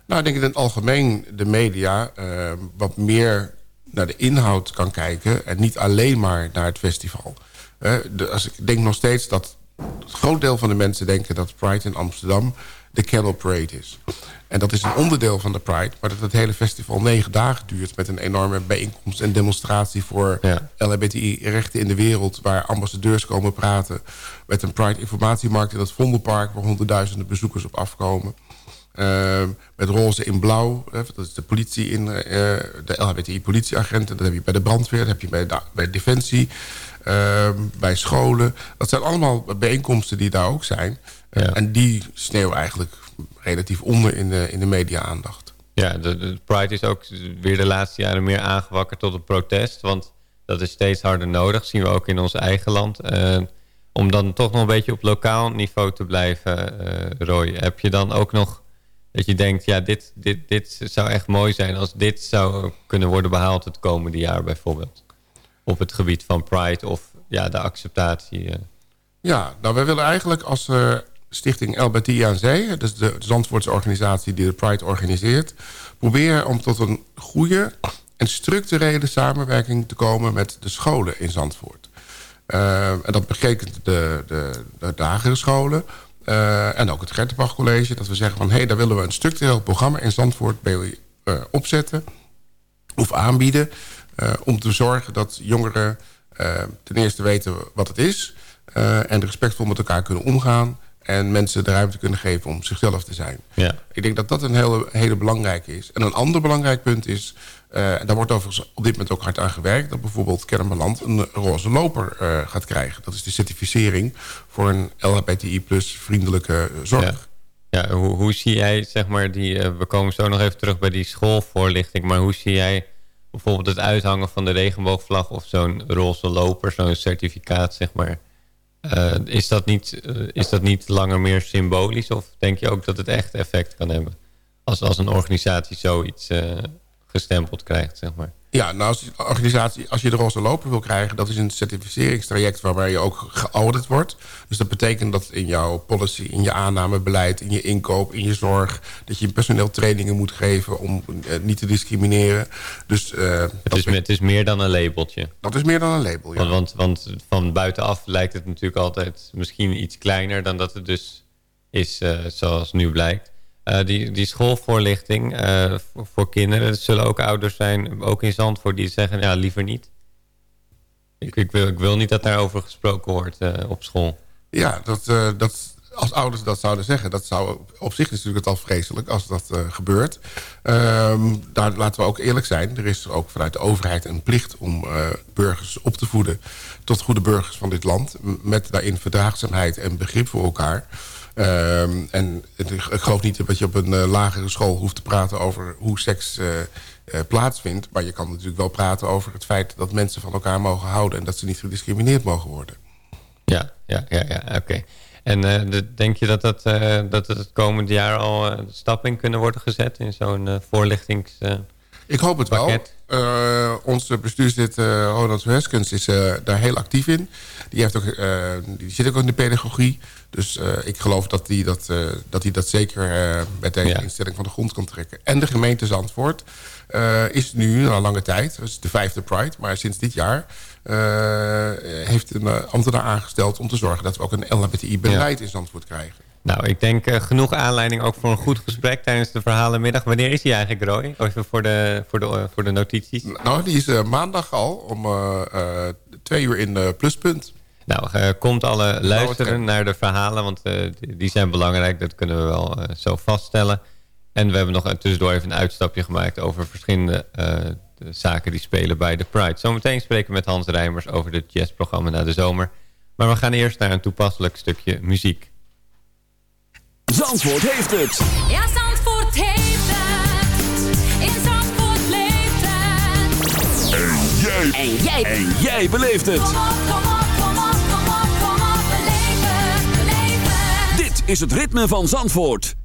Speaker 8: Nou, ik denk dat in het algemeen de media uh, wat meer naar de inhoud kan kijken... en niet alleen maar naar het festival. Uh, de, als ik denk nog steeds dat het groot deel van de mensen denken... dat Pride in Amsterdam de Camel Parade is. En dat is een onderdeel van de Pride. Maar dat het hele festival negen dagen duurt... met een enorme bijeenkomst en demonstratie... voor ja. LHBTI-rechten in de wereld... waar ambassadeurs komen praten... met een Pride-informatiemarkt in het Vondelpark... waar honderdduizenden bezoekers op afkomen. Eh, met roze in blauw, dat is de politie in eh, de LHBTI-politieagenten. Dat heb je bij de brandweer, dat heb je bij, de, bij Defensie, bij scholen. Dat zijn allemaal bijeenkomsten die daar ook zijn. Eh, En die sneeuwen eigenlijk relatief onder in de, in de media-aandacht.
Speaker 7: Ja, de, de Pride is ook weer de laatste jaren meer aangewakkerd tot een protest. Want dat is steeds harder nodig. zien we ook in ons eigen land. Eh, om dan toch nog een beetje op lokaal niveau te blijven, eh Roy. Heb je dan ook nog dat je denkt... ja, dit, dit, dit zou echt mooi zijn als dit zou kunnen worden behaald het komende jaar bijvoorbeeld. Op het gebied van Pride of ja, de acceptatie. eh.
Speaker 8: Ja, nou wij willen eigenlijk als eh, stichting LBT aan Zee... dus de Zandvoortse organisatie die de Pride organiseert... proberen om tot een goede en structurele samenwerking te komen... met de scholen in Zandvoort. Eh, en dat betekent de, de, de scholen... en ook het Gertenbach College... dat we zeggen van... hé, hey, daar willen we een structureel programma in Zandvoort... bij, opzetten of aanbieden... eh, om te zorgen dat jongeren eh, ten eerste weten wat het is... eh, en respectvol met elkaar kunnen omgaan... en mensen de ruimte kunnen geven om zichzelf te zijn.
Speaker 7: Ja.
Speaker 8: Ik denk dat dat een hele, hele belangrijke is. En een ander belangrijk punt is... en daar wordt overigens op dit moment ook hard aan gewerkt... dat bijvoorbeeld Kennemerland een roze loper gaat krijgen. Dat is de certificering voor een LHBTI plus vriendelijke zorg.
Speaker 7: Ja, ja hoe, hoe zie jij, zeg maar, die, we komen zo nog even terug bij die schoolvoorlichting, maar hoe zie jij bijvoorbeeld het uithangen van de regenboogvlag of zo'n roze loper, zo'n certificaat, zeg maar. Eh, is, dat niet, eh, is dat niet langer meer symbolisch of denk je ook dat het echt effect kan hebben? Als, als een organisatie zoiets eh, gestempeld krijgt, zeg maar.
Speaker 8: Ja, nou als je, organisatie, als je de roze loper wil krijgen... dat is een certificeringstraject waarbij je ook geaudit wordt. Dus dat betekent dat in jouw policy, in je aannamebeleid... in je inkoop, in je zorg... dat je personeel trainingen moet geven om eh, niet te discrimineren. Dus eh,
Speaker 7: Het
Speaker 8: dat,
Speaker 7: is, het is meer dan een labeltje.
Speaker 8: dat is meer dan een label, ja.
Speaker 7: Want, want, want van buitenaf lijkt het natuurlijk altijd misschien iets kleiner dan dat het dus is, eh, zoals nu blijkt. Eh, die, die schoolvoorlichting eh, voor, kinderen, er zullen ook ouders zijn, ook in Zandvoort, die zeggen, ja, liever niet. Ik, ik, wil, ik wil niet dat daarover gesproken wordt eh, op school.
Speaker 8: Ja, dat, dat, als ouders dat zouden zeggen... dat zou op zich is natuurlijk het al vreselijk als dat gebeurt. Ehm, daar laten we ook eerlijk zijn. Er is ook vanuit de overheid een plicht om burgers op te voeden... tot goede burgers van dit land. Met daarin verdraagzaamheid en begrip voor elkaar. Ehm, en ik geloof niet dat je op een eh, lagere school hoeft te praten... over hoe seks eh, eh, plaatsvindt. Maar je kan natuurlijk wel praten over het feit... dat mensen van elkaar mogen houden... en dat ze niet gediscrimineerd mogen worden.
Speaker 7: Ja, ja, ja, ja oké. En de- denk je dat, dat, dat het het komende jaar al stappen in kunnen worden gezet in zo'n voorlichtings...
Speaker 8: Ik hoop het wel. onze bestuurslid Ronald Weskens is daar heel actief in. Die, heeft ook, eh, die zit ook in de pedagogie. Dus eh, ik geloof dat hij dat, eh, dat, hij dat zeker met deze
Speaker 7: Ja.
Speaker 8: instelling van de grond kan trekken. En de gemeente Zandvoort is nu al lange tijd, dat is de vijfde Pride... maar sinds dit jaar heeft een ambtenaar aangesteld... om te zorgen dat we ook een LHBTI-beleid in Zandvoort krijgen.
Speaker 7: Nou, ik denk genoeg aanleiding ook voor een goed gesprek tijdens de verhalenmiddag. Wanneer is die eigenlijk, Roy? Even voor de, voor de, voor de notities.
Speaker 8: Nou, die is maandag al om twee uur in Pluspunt.
Speaker 7: Nou, eh, komt alle luisteren naar de verhalen, want eh, die, zijn belangrijk. Dat kunnen we wel eh, zo vaststellen. En we hebben nog tussendoor even een uitstapje gemaakt over verschillende eh, de zaken die spelen bij de Pride. Zometeen spreken we met Hans Rijmers over het jazzprogramma na de zomer. Maar we gaan eerst naar een toepasselijk stukje muziek.
Speaker 4: Zandvoort heeft het.
Speaker 11: Ja, Zandvoort heeft het. In Zandvoort leeft het.
Speaker 4: En jij.
Speaker 11: En jij.
Speaker 4: En jij beleeft het.
Speaker 11: Kom op, kom op,
Speaker 4: is het ritme van Zandvoort.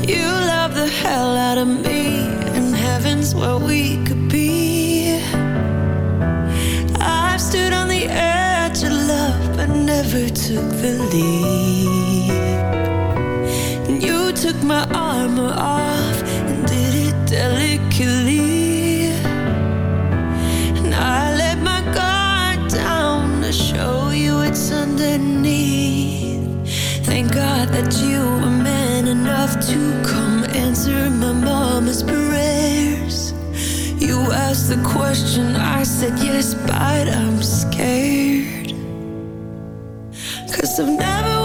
Speaker 12: You love the hell out of me, and heaven's where we could be. I've stood on the edge of love, but never took the leap. You took my armor off that you were man enough to come answer my mama's prayers. You asked the question, I said yes, but I'm scared. Cause I've never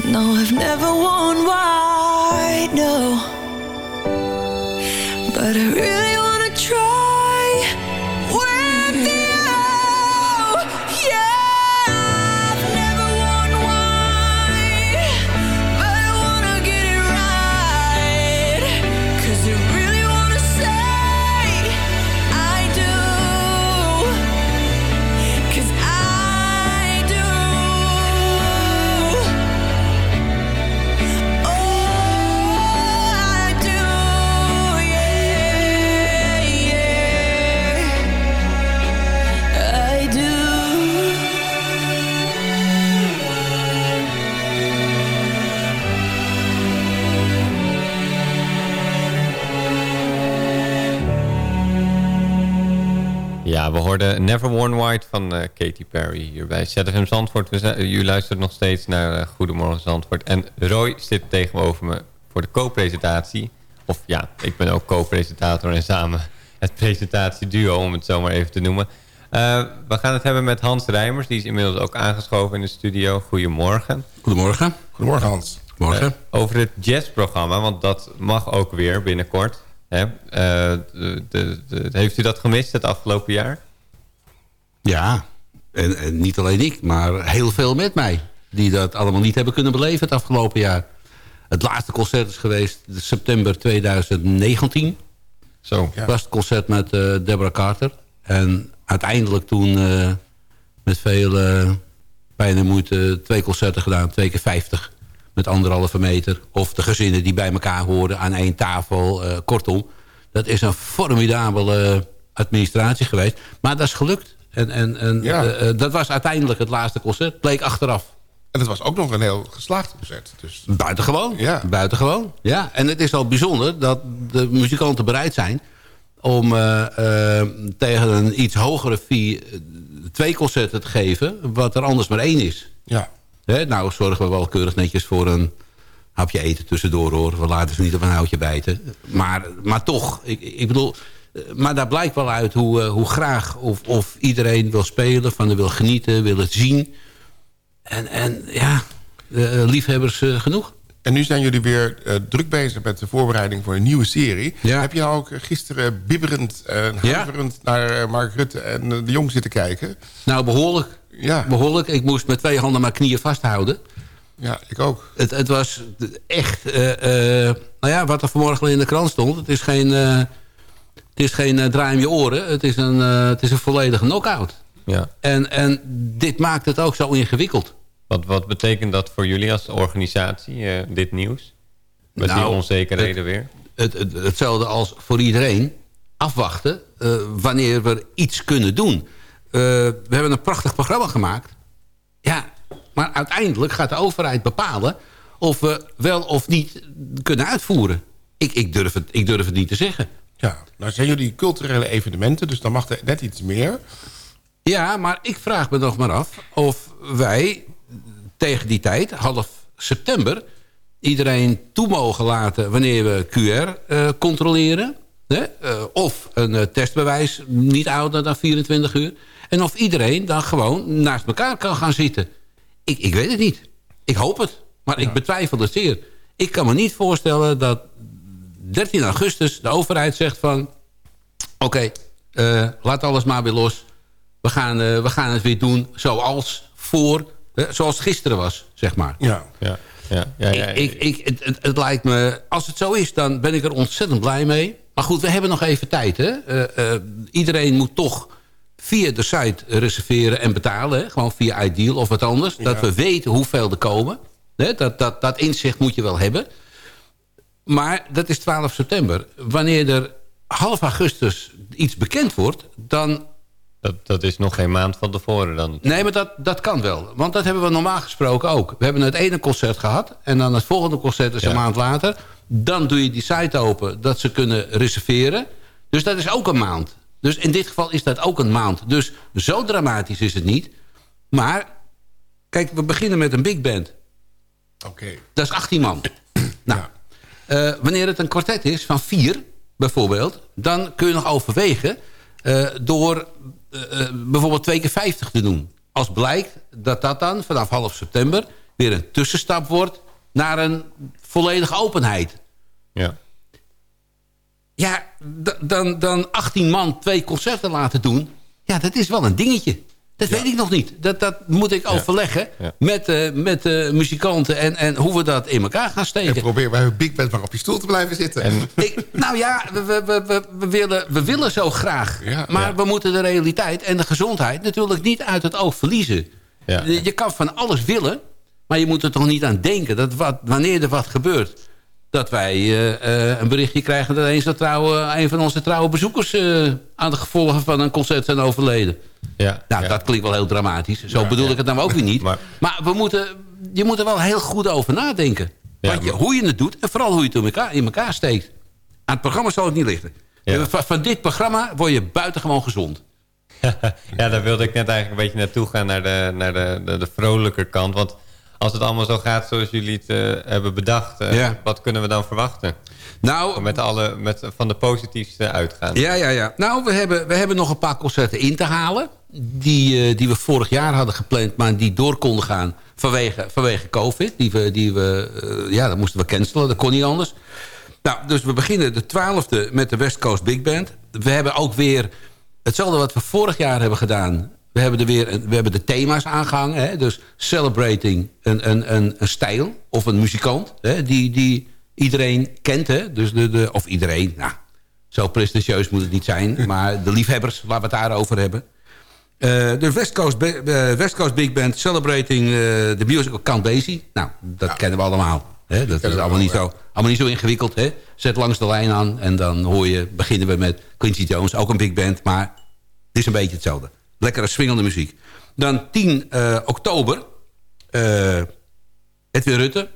Speaker 12: No, I've never worn white, no, but I really
Speaker 7: we hoorden Never Worn White van eh, Katy Perry hier bij ZFM Zandvoort. We zijn, u luistert nog steeds naar eh, Goedemorgen Zandvoort. En Roy zit tegenover me voor de co-presentatie. Of ja, ik ben ook co-presentator en samen het presentatieduo, om het zo maar even te noemen. Eh, we gaan het hebben met Hans Rijmers. Die is inmiddels ook aangeschoven in de studio. Goedemorgen.
Speaker 13: Goedemorgen.
Speaker 8: Goedemorgen Hans.
Speaker 13: Morgen.
Speaker 7: Over het jazzprogramma, want dat mag ook weer binnenkort. Hè? Eh, de, de, de- heeft u dat gemist het afgelopen jaar?
Speaker 13: Ja, en, en niet alleen ik, maar heel veel met mij. Die dat allemaal niet hebben kunnen beleven het afgelopen jaar. Het laatste concert is geweest in september 2019.
Speaker 7: Zo.
Speaker 13: was het concert met eh, Deborah Carter. En uiteindelijk toen eh, met veel eh, pijn en moeite twee concerten gedaan. Twee keer 50 met anderhalve meter. Of de gezinnen die bij elkaar horen aan één tafel. eh, kortom, dat is een formidabele administratie geweest. Maar dat is gelukt. En, en, en
Speaker 8: Ja.
Speaker 13: eh, eh, dat was uiteindelijk het laatste concert. Bleek achteraf.
Speaker 8: En het was ook nog een heel geslaagd concert. Dus
Speaker 13: Buitengewoon.
Speaker 8: Ja.
Speaker 13: Buitengewoon. Ja. En het is al bijzonder dat de muzikanten bereid zijn... om tegen een iets hogere fee twee concerten te geven... wat er anders maar één is.
Speaker 8: ja.
Speaker 13: Hè, nou zorgen we wel keurig netjes voor een hapje eten tussendoor hoor. We laten ze niet op een houtje bijten. Maar, maar toch, ik, ik bedoel... eh, Maar daar blijkt wel uit hoe, eh, hoe graag of, of iedereen wil spelen... van wil genieten, wil het zien. En, en ja, eh, liefhebbers genoeg.
Speaker 8: En nu zijn jullie weer druk bezig met de voorbereiding voor een nieuwe serie. Heb je nou ook gisteren bibberend en
Speaker 13: Ja.
Speaker 8: huiverend naar Mark Rutte en de Jong zitten kijken?
Speaker 13: Nou, behoorlijk.
Speaker 8: Ja.
Speaker 13: behoorlijk. Ik moest met twee handen mijn knieën vasthouden.
Speaker 8: Ja, ik ook.
Speaker 13: Het, het was echt... eh, eh, nou ja, wat er vanmorgen in de krant stond... het is geen, eh, het is geen draai om je oren. Het is een, eh, het is een volledige knock-out.
Speaker 7: Ja.
Speaker 13: En, en dit maakt het ook zo ingewikkeld.
Speaker 7: Wat, wat betekent dat voor jullie als organisatie, eh, dit nieuws? Met die
Speaker 13: Nou,
Speaker 7: onzekerheden weer?
Speaker 13: Het, het, hetzelfde als voor iedereen. Afwachten eh, wanneer we iets kunnen doen. Eh, we hebben een prachtig programma gemaakt. Ja, maar uiteindelijk gaat de overheid bepalen... of we wel of niet kunnen uitvoeren. Ik, ik, durf, het, ik durf het niet te zeggen.
Speaker 8: Ja, nou zijn jullie culturele evenementen, dus dan mag er net iets meer.
Speaker 13: Ja, maar ik vraag me nog maar af of wij tegen die tijd, half september... iedereen toe mogen laten wanneer we QR eh, controleren. Hè? Eh, of een testbewijs niet ouder dan 24 uur. En of iedereen dan gewoon naast elkaar kan gaan zitten. Ik, ik weet het niet. Ik hoop het. Maar ik betwijfel het zeer. Ik kan me niet voorstellen dat 13 augustus de overheid zegt van... oké, eh, laat alles maar weer los. We gaan, eh, we gaan het weer doen zoals voor... eh, zoals gisteren was, zeg maar.
Speaker 8: Ja.
Speaker 7: Ja, ja, ja, ja.
Speaker 13: Ik, ik, ik, het, het, het lijkt me... Als het zo is, dan ben ik er ontzettend blij mee. Maar goed, we hebben nog even tijd. Hè? Eh, eh, iedereen moet toch via de site reserveren en betalen. Hè? Gewoon via Ideal of wat anders. Dat we weten hoeveel er komen. Hè? Dat, dat, dat inzicht moet je wel hebben. Maar dat is 12 september. Wanneer er half augustus iets bekend wordt... dan
Speaker 7: Dat, dat is nog geen maand van tevoren dan.
Speaker 13: Nee, maar dat, dat kan wel. Want dat hebben we normaal gesproken ook. We hebben het ene concert gehad. En dan het volgende concert is een maand later. Dan doe je die site open dat ze kunnen reserveren. Dus dat is ook een maand. Dus in dit geval is dat ook een maand. Dus zo dramatisch is het niet. Maar, kijk, we beginnen met een big band.
Speaker 8: Oké.
Speaker 13: Dat is 18 man. [clears throat] nou, eh, wanneer het een kwartet is van vier, bijvoorbeeld... dan kun je nog overwegen eh, door eh, bijvoorbeeld twee keer 50 te doen. Als blijkt dat dat dan vanaf half september... weer een tussenstap wordt naar een volledige openheid.
Speaker 7: Ja.
Speaker 13: Ja, dan, dan 18 man twee concerten laten doen... ja, dat is wel een dingetje. Dat weet ik nog niet. Dat, dat moet ik overleggen
Speaker 7: Ja.
Speaker 13: met, eh, met de muzikanten... En, en hoe we dat in elkaar gaan steken.
Speaker 8: En probeer bij big band maar op je stoel te blijven zitten.
Speaker 7: En
Speaker 13: Ik, nou ja, we, we, we, we, willen, we willen zo graag. Maar we moeten de realiteit en de gezondheid natuurlijk niet uit het oog verliezen. Je kan van alles willen, maar je moet er toch niet aan denken... dat wat, wanneer er wat gebeurt, dat wij eh, eh, een berichtje krijgen... dat eens dat trouwe, een van onze trouwe bezoekers... eh, aan de gevolgen van een concert zijn overleden.
Speaker 7: ja,
Speaker 13: Nou,
Speaker 7: ja.
Speaker 13: dat klinkt wel heel dramatisch. Zo bedoel ik het nou ook weer niet.
Speaker 7: Maar-
Speaker 13: Maar, we moeten, je moet er wel heel goed over nadenken. Want je, hoe je het doet en vooral hoe je het in elkaar, in elkaar steekt. Aan het programma zal het niet liggen. Van, van dit programma word je buitengewoon gezond. [laughs]
Speaker 7: ja, daar wilde ik net eigenlijk een beetje naartoe gaan, naar de, naar de, de, de vrolijker kant. Want als het allemaal zo gaat zoals jullie het eh, hebben bedacht... eh,
Speaker 13: Ja.
Speaker 7: wat kunnen we dan verwachten?
Speaker 13: Nou,
Speaker 7: Met alle, met, van de positiefste uitgaan.
Speaker 13: Ja, ja, ja. Nou, we hebben, we hebben nog een paar concerten in te halen. Die, eh, die we vorig jaar hadden gepland, maar die door konden gaan vanwege, vanwege COVID. Die we, die we, ja, dat moesten we cancelen, dat kon niet anders. Nou, dus we beginnen de 12e met de West Coast Big Band. We hebben ook weer hetzelfde wat we vorig jaar hebben gedaan. We hebben, er weer, we hebben de thema's aangehangen. Hè? Dus celebrating een, een, een, een stijl of een muzikant. Hè? Die, die iedereen kent. Hè? Dus de, de, of iedereen, nou, zo prestigieus moet het niet zijn. [laughs] Maar de liefhebbers, laten we het daarover hebben. Eh, de West Coast, eh, West Coast Big Band Celebrating eh, the Music of Count Basie. Nou, dat kennen we allemaal. Hè? Dat is
Speaker 8: we
Speaker 13: allemaal niet, zo, allemaal niet zo ingewikkeld. Hè? Zet langs de lijn aan en dan hoor je... beginnen we met Quincy Jones, ook een big band. Maar het is een beetje hetzelfde. Lekkere swingende muziek. Dan 10 eh, oktober... eh, Edwin Rutte.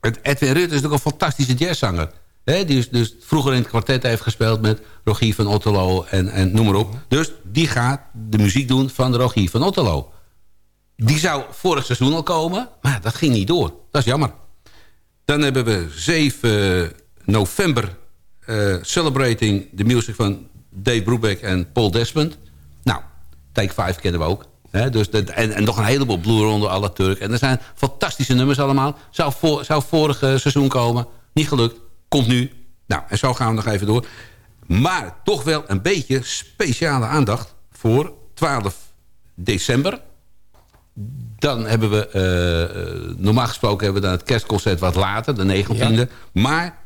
Speaker 13: Edwin Rutte is natuurlijk een fantastische jazzzanger. Hè, die is dus vroeger in het kwartet heeft gespeeld met Rogier van Otterlo en, en noem maar op. Dus die gaat de muziek doen van Rogier van Otterlo. Die zou vorig seizoen al komen, maar dat ging niet door. Dat is jammer. Dan hebben we 7 november eh, Celebrating the Music van Dave Brubeck en Paul Desmond. Nou, Take 5 kennen we ook. Dus dat, en, en nog een heleboel Blue Ronde, alle Turk. En er zijn fantastische nummers allemaal. Zou, voor, zou vorig seizoen komen. Niet gelukt. Komt nu. Nou, en zo gaan we nog even door. Maar toch wel een beetje speciale aandacht voor 12 december. Dan hebben we, eh, eh, normaal gesproken hebben we dan het kerstconcert wat later, de 19e. Maar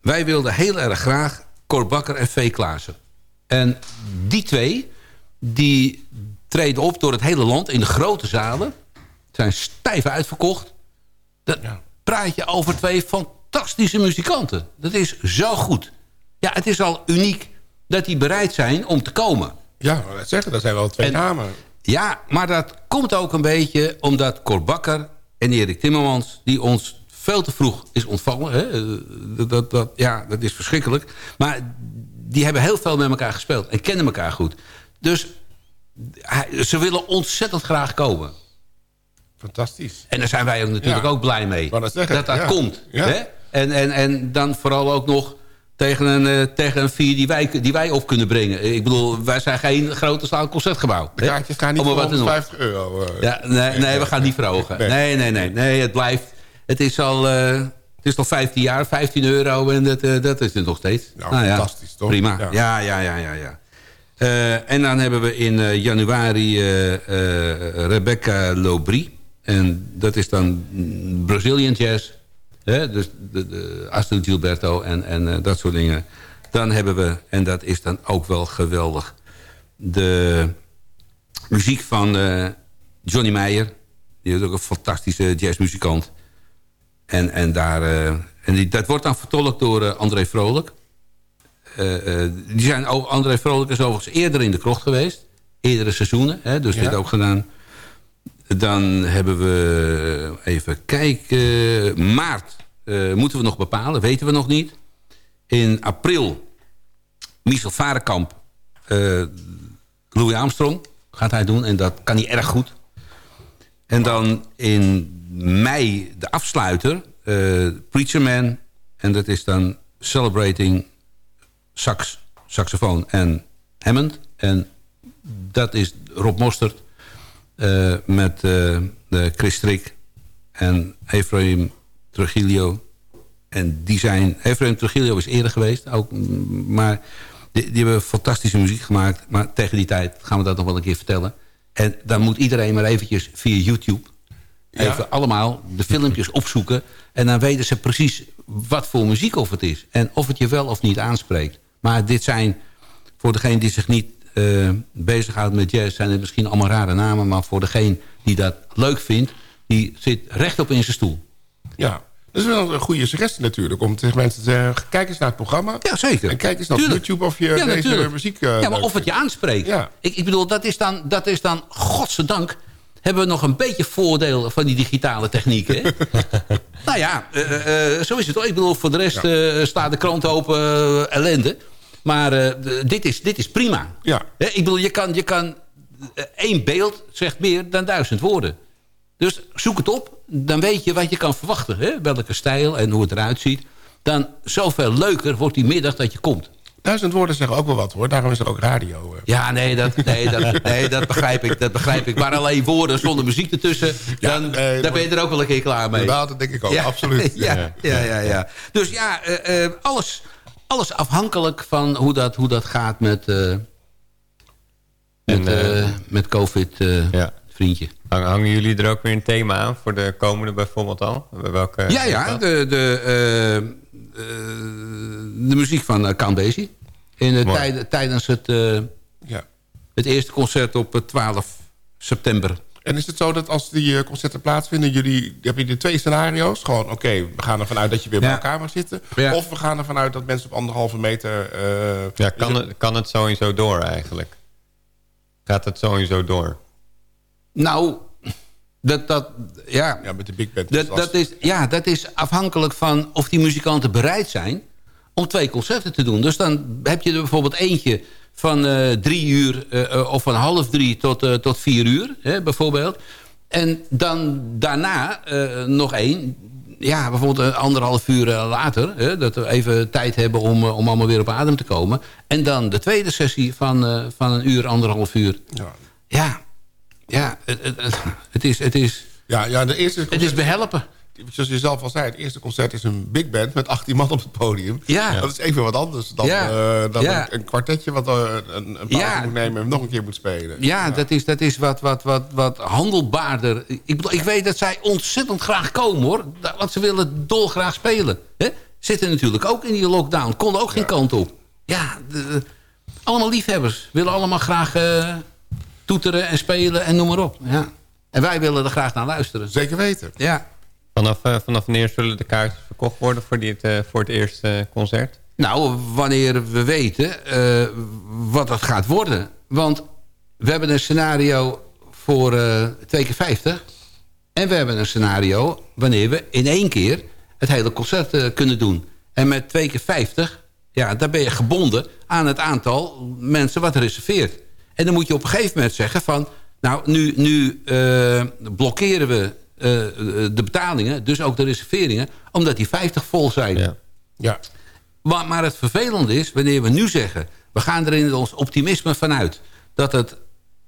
Speaker 13: wij wilden heel erg graag Cor Bakker en V. Klaassen. En die twee, die treden op door het hele land in de grote zalen. Zijn stijf uitverkocht. Dan praat je over twee fantastische muzikanten. Dat is zo goed. Ja, het is al uniek dat die bereid zijn om te komen.
Speaker 8: Ja, dat zeggen, dat zijn wel twee
Speaker 13: En-
Speaker 8: namen.
Speaker 13: Ja, maar dat komt ook een beetje omdat Cor Bakker en Erik Timmermans... die ons veel te vroeg is ontvallen. Hè? eh, Dat, dat, dat, ja, dat is verschrikkelijk. Maar die hebben heel veel met elkaar gespeeld en kennen elkaar goed. Dus ze willen ontzettend graag komen.
Speaker 8: Fantastisch.
Speaker 13: En daar zijn wij ook natuurlijk
Speaker 8: Ja.
Speaker 13: ook blij mee.
Speaker 8: dat zeggen,
Speaker 13: dat dat
Speaker 8: ja.
Speaker 13: komt.
Speaker 8: Ja.
Speaker 13: Hè? En, en, en dan vooral ook nog tegen een, eh, tegen een vier die wij, die wij op kunnen brengen. Ik bedoel, wij zijn geen grote staal concertgebouw.
Speaker 8: De kaartjes gaan niet voor
Speaker 13: wat te noemen.
Speaker 8: 150 euro. eh.
Speaker 13: Ja, nee, nee, we gaan niet verhogen.
Speaker 8: Nee.
Speaker 13: Nee, nee, nee. nee het blijft... Het is al... eh, het is al 15 jaar, 15 euro en dat, dat is het nog steeds.
Speaker 8: Nou,
Speaker 13: Nou
Speaker 8: fantastisch, toch?
Speaker 13: Prima.
Speaker 8: Ja.
Speaker 13: Ja, ja, ja, ja. Eh, en dan hebben we in eh, januari eh, Rebecca Lobry. En dat is dan Brazilian jazz. Hè? Dus de, de Astrid Gilberto en, en dat soort dingen. Dan hebben we, en dat is dan ook wel geweldig... de muziek van Johnny Meijer. Die is ook een fantastische jazzmuzikant. En, en, daar, en die, dat wordt dan vertolkt door André Vrolijk. Eh, eh, die zijn, ook- André Vrolijk is overigens eerder in de krocht geweest. Eerdere seizoenen, hè, dus
Speaker 8: Ja.
Speaker 13: dit ook gedaan. Dan hebben we, eh, even kijken, maart moeten we nog bepalen, weten we nog niet. In april, Michel Varenkamp, Louis Armstrong gaat hij doen. En dat kan hij erg goed. En dan in mei de afsluiter, Preacher Man. En dat is dan Celebrating sax, saxofoon en Hammond. En dat is Rob Mostert eh, met de Chris Strik en Efraim Trujillo. En die zijn... Efraim Trujillo is eerder geweest, ook, maar die, die hebben fantastische muziek gemaakt. Maar tegen die tijd gaan we dat nog wel een keer vertellen. En dan moet iedereen maar eventjes via YouTube... even allemaal de filmpjes opzoeken. En dan weten ze precies wat voor muziek of het is. En of het je wel of niet aanspreekt. Maar dit zijn, voor degene die zich niet eh bezighoudt met jazz... zijn het misschien allemaal rare namen. Maar voor degene die dat leuk vindt... die zit rechtop in zijn stoel.
Speaker 8: Ja, dat is wel een goede suggestie natuurlijk. Om tegen mensen te zeggen, kijk eens naar het programma.
Speaker 13: Ja, zeker.
Speaker 8: En kijk eens naar
Speaker 13: Tuurlijk.
Speaker 8: YouTube of je
Speaker 13: Ja,
Speaker 8: deze
Speaker 13: natuurlijk.
Speaker 8: muziek eh,
Speaker 13: ja, maar
Speaker 8: leuk
Speaker 13: of het je aanspreekt.
Speaker 8: Ja.
Speaker 13: Ik, ik bedoel, dat is, dan, dat is dan, godzijdank... hebben we nog een beetje voordeel van die digitale technieken. Hè? [laughs] nou ja, eh, eh, zo is het. hoor. Ik bedoel, voor de rest eh, staat de krant open eh, ellende. Maar eh, dit, is, dit is prima.
Speaker 8: Ja.
Speaker 13: Ik bedoel, je kan, je kan... eh, één beeld zegt meer dan duizend woorden. Dus zoek het op. Dan weet je wat je kan verwachten. Hè? Welke stijl en hoe het eruit ziet. Dan zoveel leuker wordt die middag dat je komt.
Speaker 8: Duizend woorden zeggen ook wel wat hoor. Daarom is er ook radio. eh.
Speaker 13: Ja, nee dat, nee, dat, nee, dat begrijp ik. Dat begrijp ik. Maar alleen woorden zonder muziek ertussen, dan,
Speaker 8: nee,
Speaker 13: ben je er ook wel een keer klaar mee.
Speaker 8: Inderdaad, dat denk ik ook.
Speaker 13: Ja,
Speaker 8: Absoluut. [laughs]
Speaker 13: Ja, ja, ja, ja. Dus ja, alles, alles afhankelijk van hoe dat, hoe dat gaat met, eh, met,
Speaker 7: En,
Speaker 13: eh, met COVID, eh,
Speaker 7: Ja.
Speaker 13: vriendje.
Speaker 7: Hang- Hangen jullie er ook weer een thema aan voor de komende bijvoorbeeld al? Welke
Speaker 13: Ja, ja, de, de, eh, eh, de muziek van Count Basie. In tijd, tijdens het, eh,
Speaker 8: Ja.
Speaker 13: het eerste concert op eh, 12 september.
Speaker 8: En is het zo dat als die eh, concerten plaatsvinden... jullie heb je de twee scenario's? Gewoon, oké, we gaan ervan uit dat je weer bij elkaar mag zitten.
Speaker 13: Ja.
Speaker 8: Of we gaan ervan uit dat mensen op anderhalve meter... eh,
Speaker 7: Ja, kan het, kan het sowieso door eigenlijk? Gaat het sowieso door?
Speaker 13: Nou, dat, dat, ja,
Speaker 8: Ja, met de big band.
Speaker 13: dat, dat, is, ja, dat is afhankelijk van of die muzikanten bereid zijn om twee concerten te doen. Dus dan heb je er bijvoorbeeld eentje van eh, drie uur eh, eh, of van half drie tot, tot vier uur, hè, bijvoorbeeld. En dan daarna nog één, ja, bijvoorbeeld anderhalf uur later... Hè, dat we even tijd hebben om, om allemaal weer op adem te komen. En dan de tweede sessie van, van een uur, anderhalf uur.
Speaker 8: Ja.
Speaker 13: Ja, ja het, het, het- is, het, is,
Speaker 8: Ja, ja, de eerste
Speaker 13: het is behelpen.
Speaker 8: Zoals je zelf al zei... het eerste concert is een big band met 18 man op het podium.
Speaker 13: Ja.
Speaker 8: Dat is even wat anders dan,
Speaker 13: Ja.
Speaker 8: eh, dan
Speaker 13: Ja.
Speaker 8: een, een kwartetje... wat eh, een, een pauze moet nemen en nog een keer moet spelen.
Speaker 13: Ja, dat is, dat is wat, wat, wat, wat handelbaarder. Ik, bedoel, ik weet dat zij ontzettend graag komen, hoor. Want ze willen dolgraag spelen. Hè? Zitten natuurlijk ook in die lockdown. Konden ook geen kant op. Ja, de- Allemaal liefhebbers. Willen allemaal graag eh, toeteren en spelen en noem maar op. Ja. En wij willen er graag naar luisteren.
Speaker 8: Zeker weten.
Speaker 13: Ja.
Speaker 7: Vanaf, eh, vanaf wanneer zullen de kaarten verkocht worden voor, dit, eh, voor het eerste concert?
Speaker 13: Nou, wanneer we weten eh, wat het gaat worden. Want we hebben een scenario voor eh 2 keer 50. En we hebben een scenario wanneer we in één keer het hele concert eh, kunnen doen. En met 2 keer 50, ja, daar ben je gebonden aan het aantal mensen wat reserveert. En dan moet je op een gegeven moment zeggen van... nou, nu, nu eh, blokkeren we eh, de betalingen, dus ook de reserveringen... omdat die 50 vol zijn.
Speaker 7: Ja.
Speaker 8: Ja.
Speaker 13: Maar, maar het vervelende is, wanneer we nu zeggen... we gaan er in ons optimisme vanuit dat het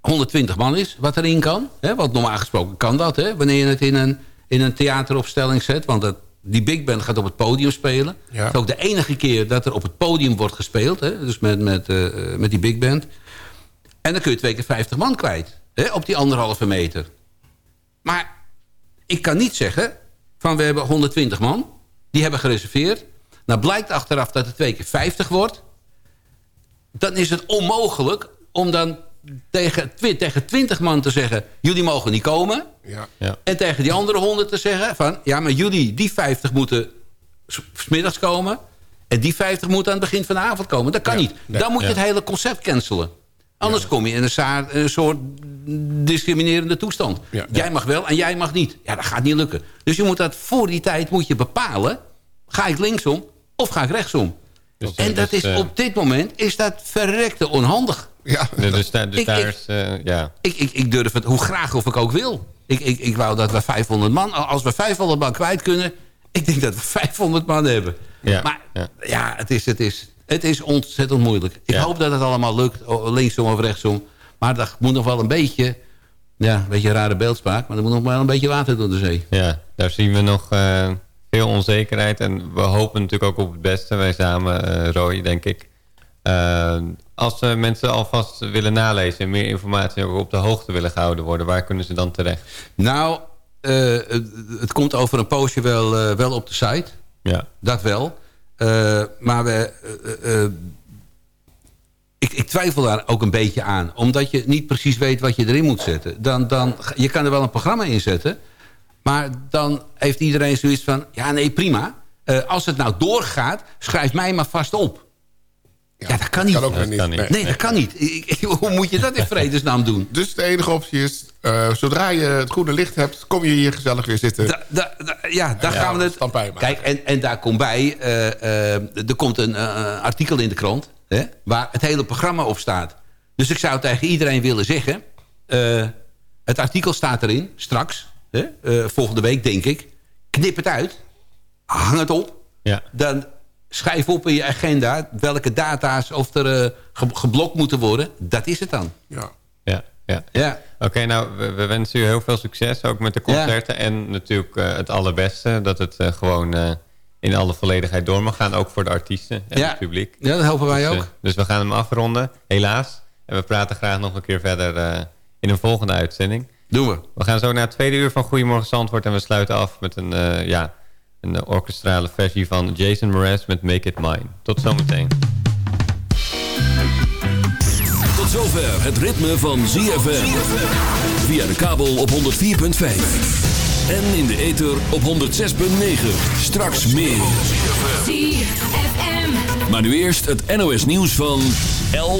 Speaker 13: 120 man is wat erin kan. Hè, want normaal gesproken kan dat, hè, wanneer je het in een, in een theateropstelling zet. Want dat, die big band gaat op het podium spelen.
Speaker 8: Ja.
Speaker 13: Het is ook de enige keer dat er op het podium wordt gespeeld. Hè, dus met, met, eh, met die big band. En dan kun je twee keer 50 man kwijt. Hè, op die anderhalve meter. Maar ik kan niet zeggen van we hebben 120 man. Die hebben gereserveerd. Nou blijkt achteraf dat het twee keer 50 wordt. Dan is het onmogelijk om dan tegen, tegen 20 man te zeggen... jullie mogen niet komen.
Speaker 8: Ja.
Speaker 7: Ja.
Speaker 13: En tegen die andere 100 te zeggen van... ja, maar jullie, die 50 moeten s- smiddags komen... en die 50 moeten aan het begin van de avond komen. Dat kan
Speaker 8: Ja.
Speaker 13: niet.
Speaker 8: Nee.
Speaker 13: Dan moet je
Speaker 7: Ja.
Speaker 13: het hele concept cancelen. Anders kom je in een, za- een soort discriminerende toestand.
Speaker 8: Ja.
Speaker 13: Jij mag wel en jij mag niet. Ja, dat gaat niet lukken. Dus je moet dat voor die tijd moet je bepalen... ga ik linksom of ga ik rechtsom?
Speaker 7: Dus,
Speaker 13: en dat
Speaker 7: dus,
Speaker 13: is,
Speaker 7: eh,
Speaker 13: op dit moment is dat verrekte onhandig.
Speaker 8: Ja.
Speaker 7: Dus, daar- dus
Speaker 13: Ik-
Speaker 7: daar
Speaker 13: ik-
Speaker 7: is... eh, ja.
Speaker 13: Ik, ik, ik durf het hoe graag of ik ook wil. Ik, ik, ik wou dat we 500 man... Als we 500 man kwijt kunnen... Ik denk dat we 500 man hebben.
Speaker 7: Ja,
Speaker 13: Maar
Speaker 7: ja.
Speaker 13: ja, het, is, het, is, het is ontzettend moeilijk. Ik
Speaker 7: Ja.
Speaker 13: hoop dat het allemaal lukt. Linksom of rechtsom. Maar dat moet nog wel een beetje... Ja, een beetje een rare beeldspraak. Maar er moet nog wel een beetje water door de zee.
Speaker 7: Ja, daar zien we nog eh, veel onzekerheid. En we hopen natuurlijk ook op het beste. Wij samen, eh Roy, denk ik. Eh, als mensen alvast willen nalezen... en meer informatie ook op de hoogte willen gehouden worden... waar kunnen ze dan terecht?
Speaker 13: Nou, het, het komt over een poosje wel, wel op de site.
Speaker 7: Ja,
Speaker 13: Dat wel. Eh, maar we, eh, eh, ik, ik twijfel daar ook een beetje aan. Omdat je niet precies weet wat je erin moet zetten. Dan, dan, je kan er wel een programma in zetten. Maar dan heeft iedereen zoiets van... Ja, nee, prima. Als het nou doorgaat, schrijf mij maar vast op. Ja, dat kan niet.
Speaker 8: Kan ook
Speaker 7: Dat
Speaker 8: niet.
Speaker 7: kan niet.
Speaker 8: Nee.
Speaker 13: Nee, dat kan niet. Hoe moet je dat in vredesnaam doen? [laughs]
Speaker 8: Dus de enige optie is, eh, zodra je het groene licht hebt... kom je hier gezellig weer zitten.
Speaker 13: Da, da, da- ja, daar
Speaker 8: Ja,
Speaker 13: gaan we het...
Speaker 8: maken.
Speaker 13: Kijk, en, en daar komt bij... eh, eh, er komt een eh, artikel in de krant... Hè, waar het hele programma op staat. Dus ik zou tegen iedereen willen zeggen... eh, het artikel staat erin, straks... Hè, eh, volgende week, denk ik. Knip het uit. Hang het op.
Speaker 7: ja.
Speaker 13: Dan schrijf op in je agenda... welke data's of er eh, ge- geblokt moeten worden. Dat is het dan.
Speaker 8: Ja.
Speaker 7: ja, ja.
Speaker 13: Ja.
Speaker 7: Oké, nou, we, we wensen u heel veel succes. Ook met de concerten. En natuurlijk eh, het allerbeste. Dat het eh, gewoon eh, in alle volledigheid door mag gaan. Ook voor de artiesten en
Speaker 13: Ja.
Speaker 7: het publiek.
Speaker 13: ja, dat hopen wij
Speaker 7: Dus,
Speaker 13: ook.
Speaker 7: dus we gaan hem afronden, helaas. En we praten graag nog een keer verder eh, in een volgende uitzending.
Speaker 13: Doen we.
Speaker 7: We gaan zo naar het tweede uur van Goedemorgen Zandvoort. En we sluiten af met een, eh, ja, een eh, orkestrale versie van Jason Mraz met Make It Mine. Tot zometeen.
Speaker 4: Tot zover het ritme van ZFM. Via de kabel op 104.5. En in de ether op 106.9. Straks meer.
Speaker 11: ZFM.
Speaker 4: Maar nu eerst het NOS nieuws van 11